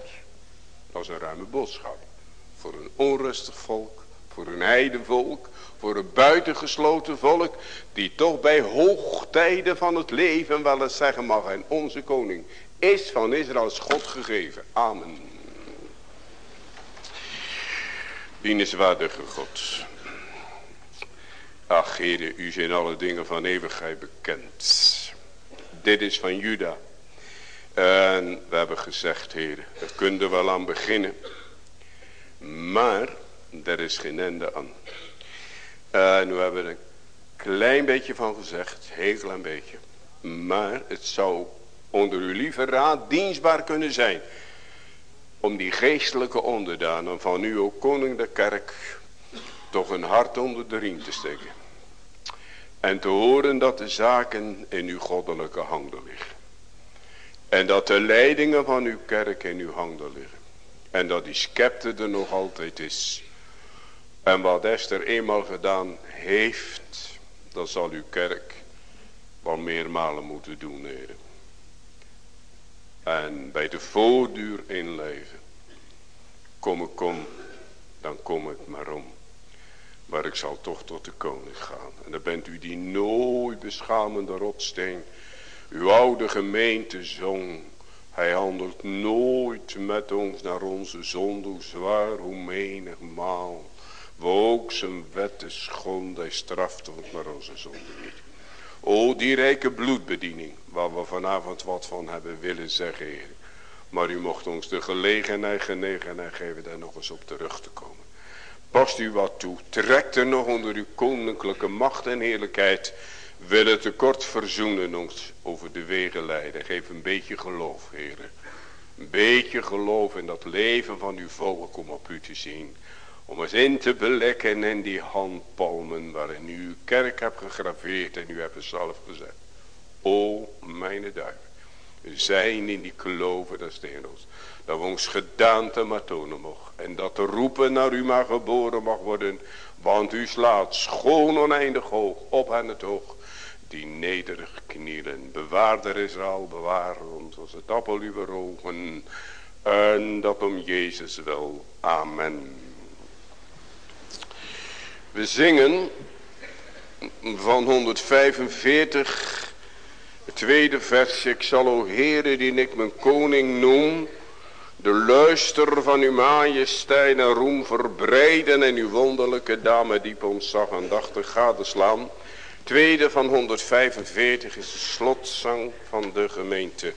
Dat is een ruime boodschap. Voor een onrustig volk. Voor een heidenvolk. Voor een buitengesloten volk. Die toch bij hoogtijden van het leven wel eens zeggen mag. En onze koning is van Israëls God gegeven. Amen. Dienenswaardige God. Ach, heren, u zijn alle dingen van eeuwigheid bekend. Dit is van Juda. En we hebben gezegd, heren, we kunnen wel aan beginnen. Maar, er is geen einde aan. En we hebben er een klein beetje van gezegd, heel klein beetje. Maar het zou onder uw lieve raad dienstbaar kunnen zijn. Om die geestelijke onderdanen van u, ook koning der kerk, toch een hart onder de riem te steken. En te horen dat de zaken in uw goddelijke handen liggen. En dat de leidingen van uw kerk in uw handen liggen. En dat die scepter er nog altijd is. En wat Esther eenmaal gedaan heeft, dat zal uw kerk wel meermalen moeten doen, heren. En bij de voorduur inleven. Kom ik kom, dan kom ik maar om. Maar ik zal toch tot de koning gaan. En dan bent u die nooit beschamende rotsteen. Uw oude gemeente zong. Hij handelt nooit met ons naar onze zonde, hoe zwaar, hoe menigmaal. We ook zijn wetten schoon, hij straft ons maar onze zonde niet. O, die rijke bloedbediening, waar we vanavond wat van hebben willen zeggen, Heer. Maar u mocht ons de gelegenheid genegenheid geven daar nog eens op terug te komen. Past u wat toe, trekt er nog onder uw koninklijke macht en heerlijkheid. Wil het tekort verzoenen ons over de wegen leiden. Geef een beetje geloof, heren. Een beetje geloof in dat leven van uw volk om op u te zien. Om eens in te belekken in die handpalmen waarin u uw kerk hebt gegraveerd en u hebt het zelf gezegd. O, mijn duiven. Zijn in die kloven des hemels. Dat we ons gedaante maar tonen mocht. En dat de roepen naar u maar geboren mag worden. Want u slaat schoon oneindig hoog op aan het oog. Die nederig knielen. Bewaarder Israël, bewaar ons als het appel uw ogen. En dat om Jezus wel. Amen. We zingen van 145, het tweede vers. Ik zal, o Heere, die ik mijn koning noem, de luister van uw majesteit en roem verbreiden en uw wonderlijke dame diep ontzag aandachtig gadeslaan. Tweede van 145 is de slotzang van de gemeente.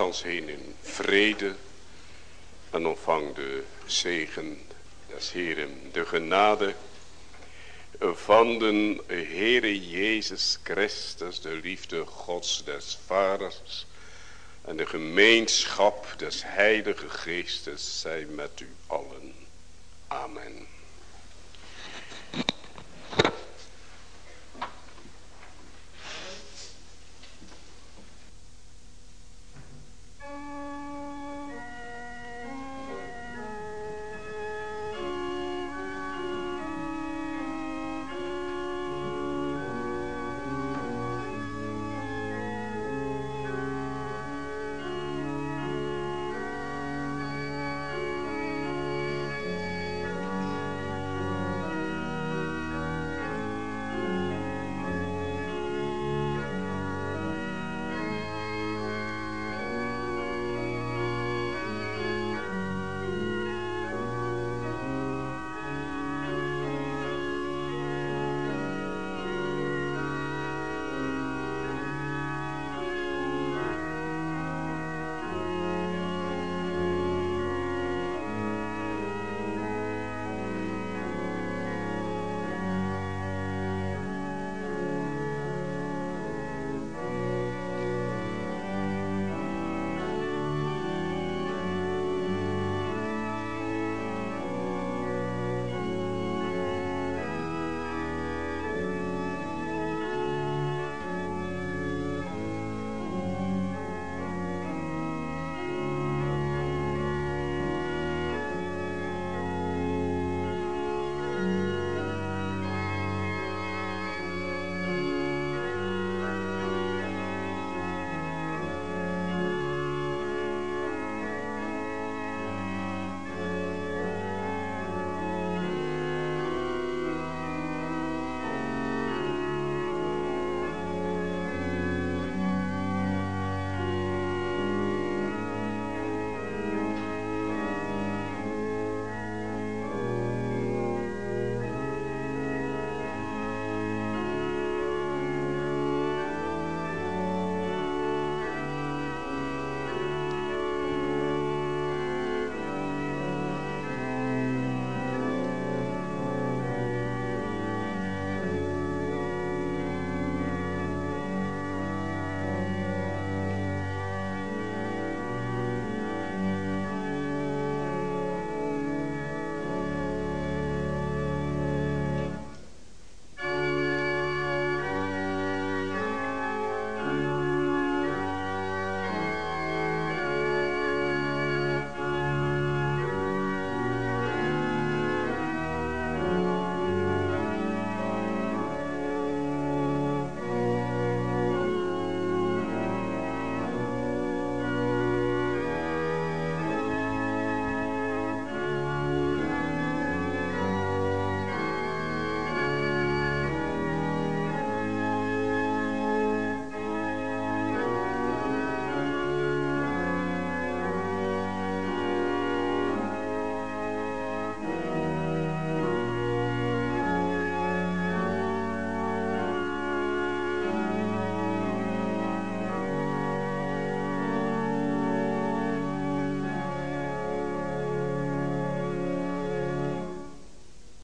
Althans heen in vrede. En ontvang de zegen des Heeren, de genade van de Heere Jezus Christus, de liefde Gods des Vaders en de gemeenschap des Heilige Geestes zij met u.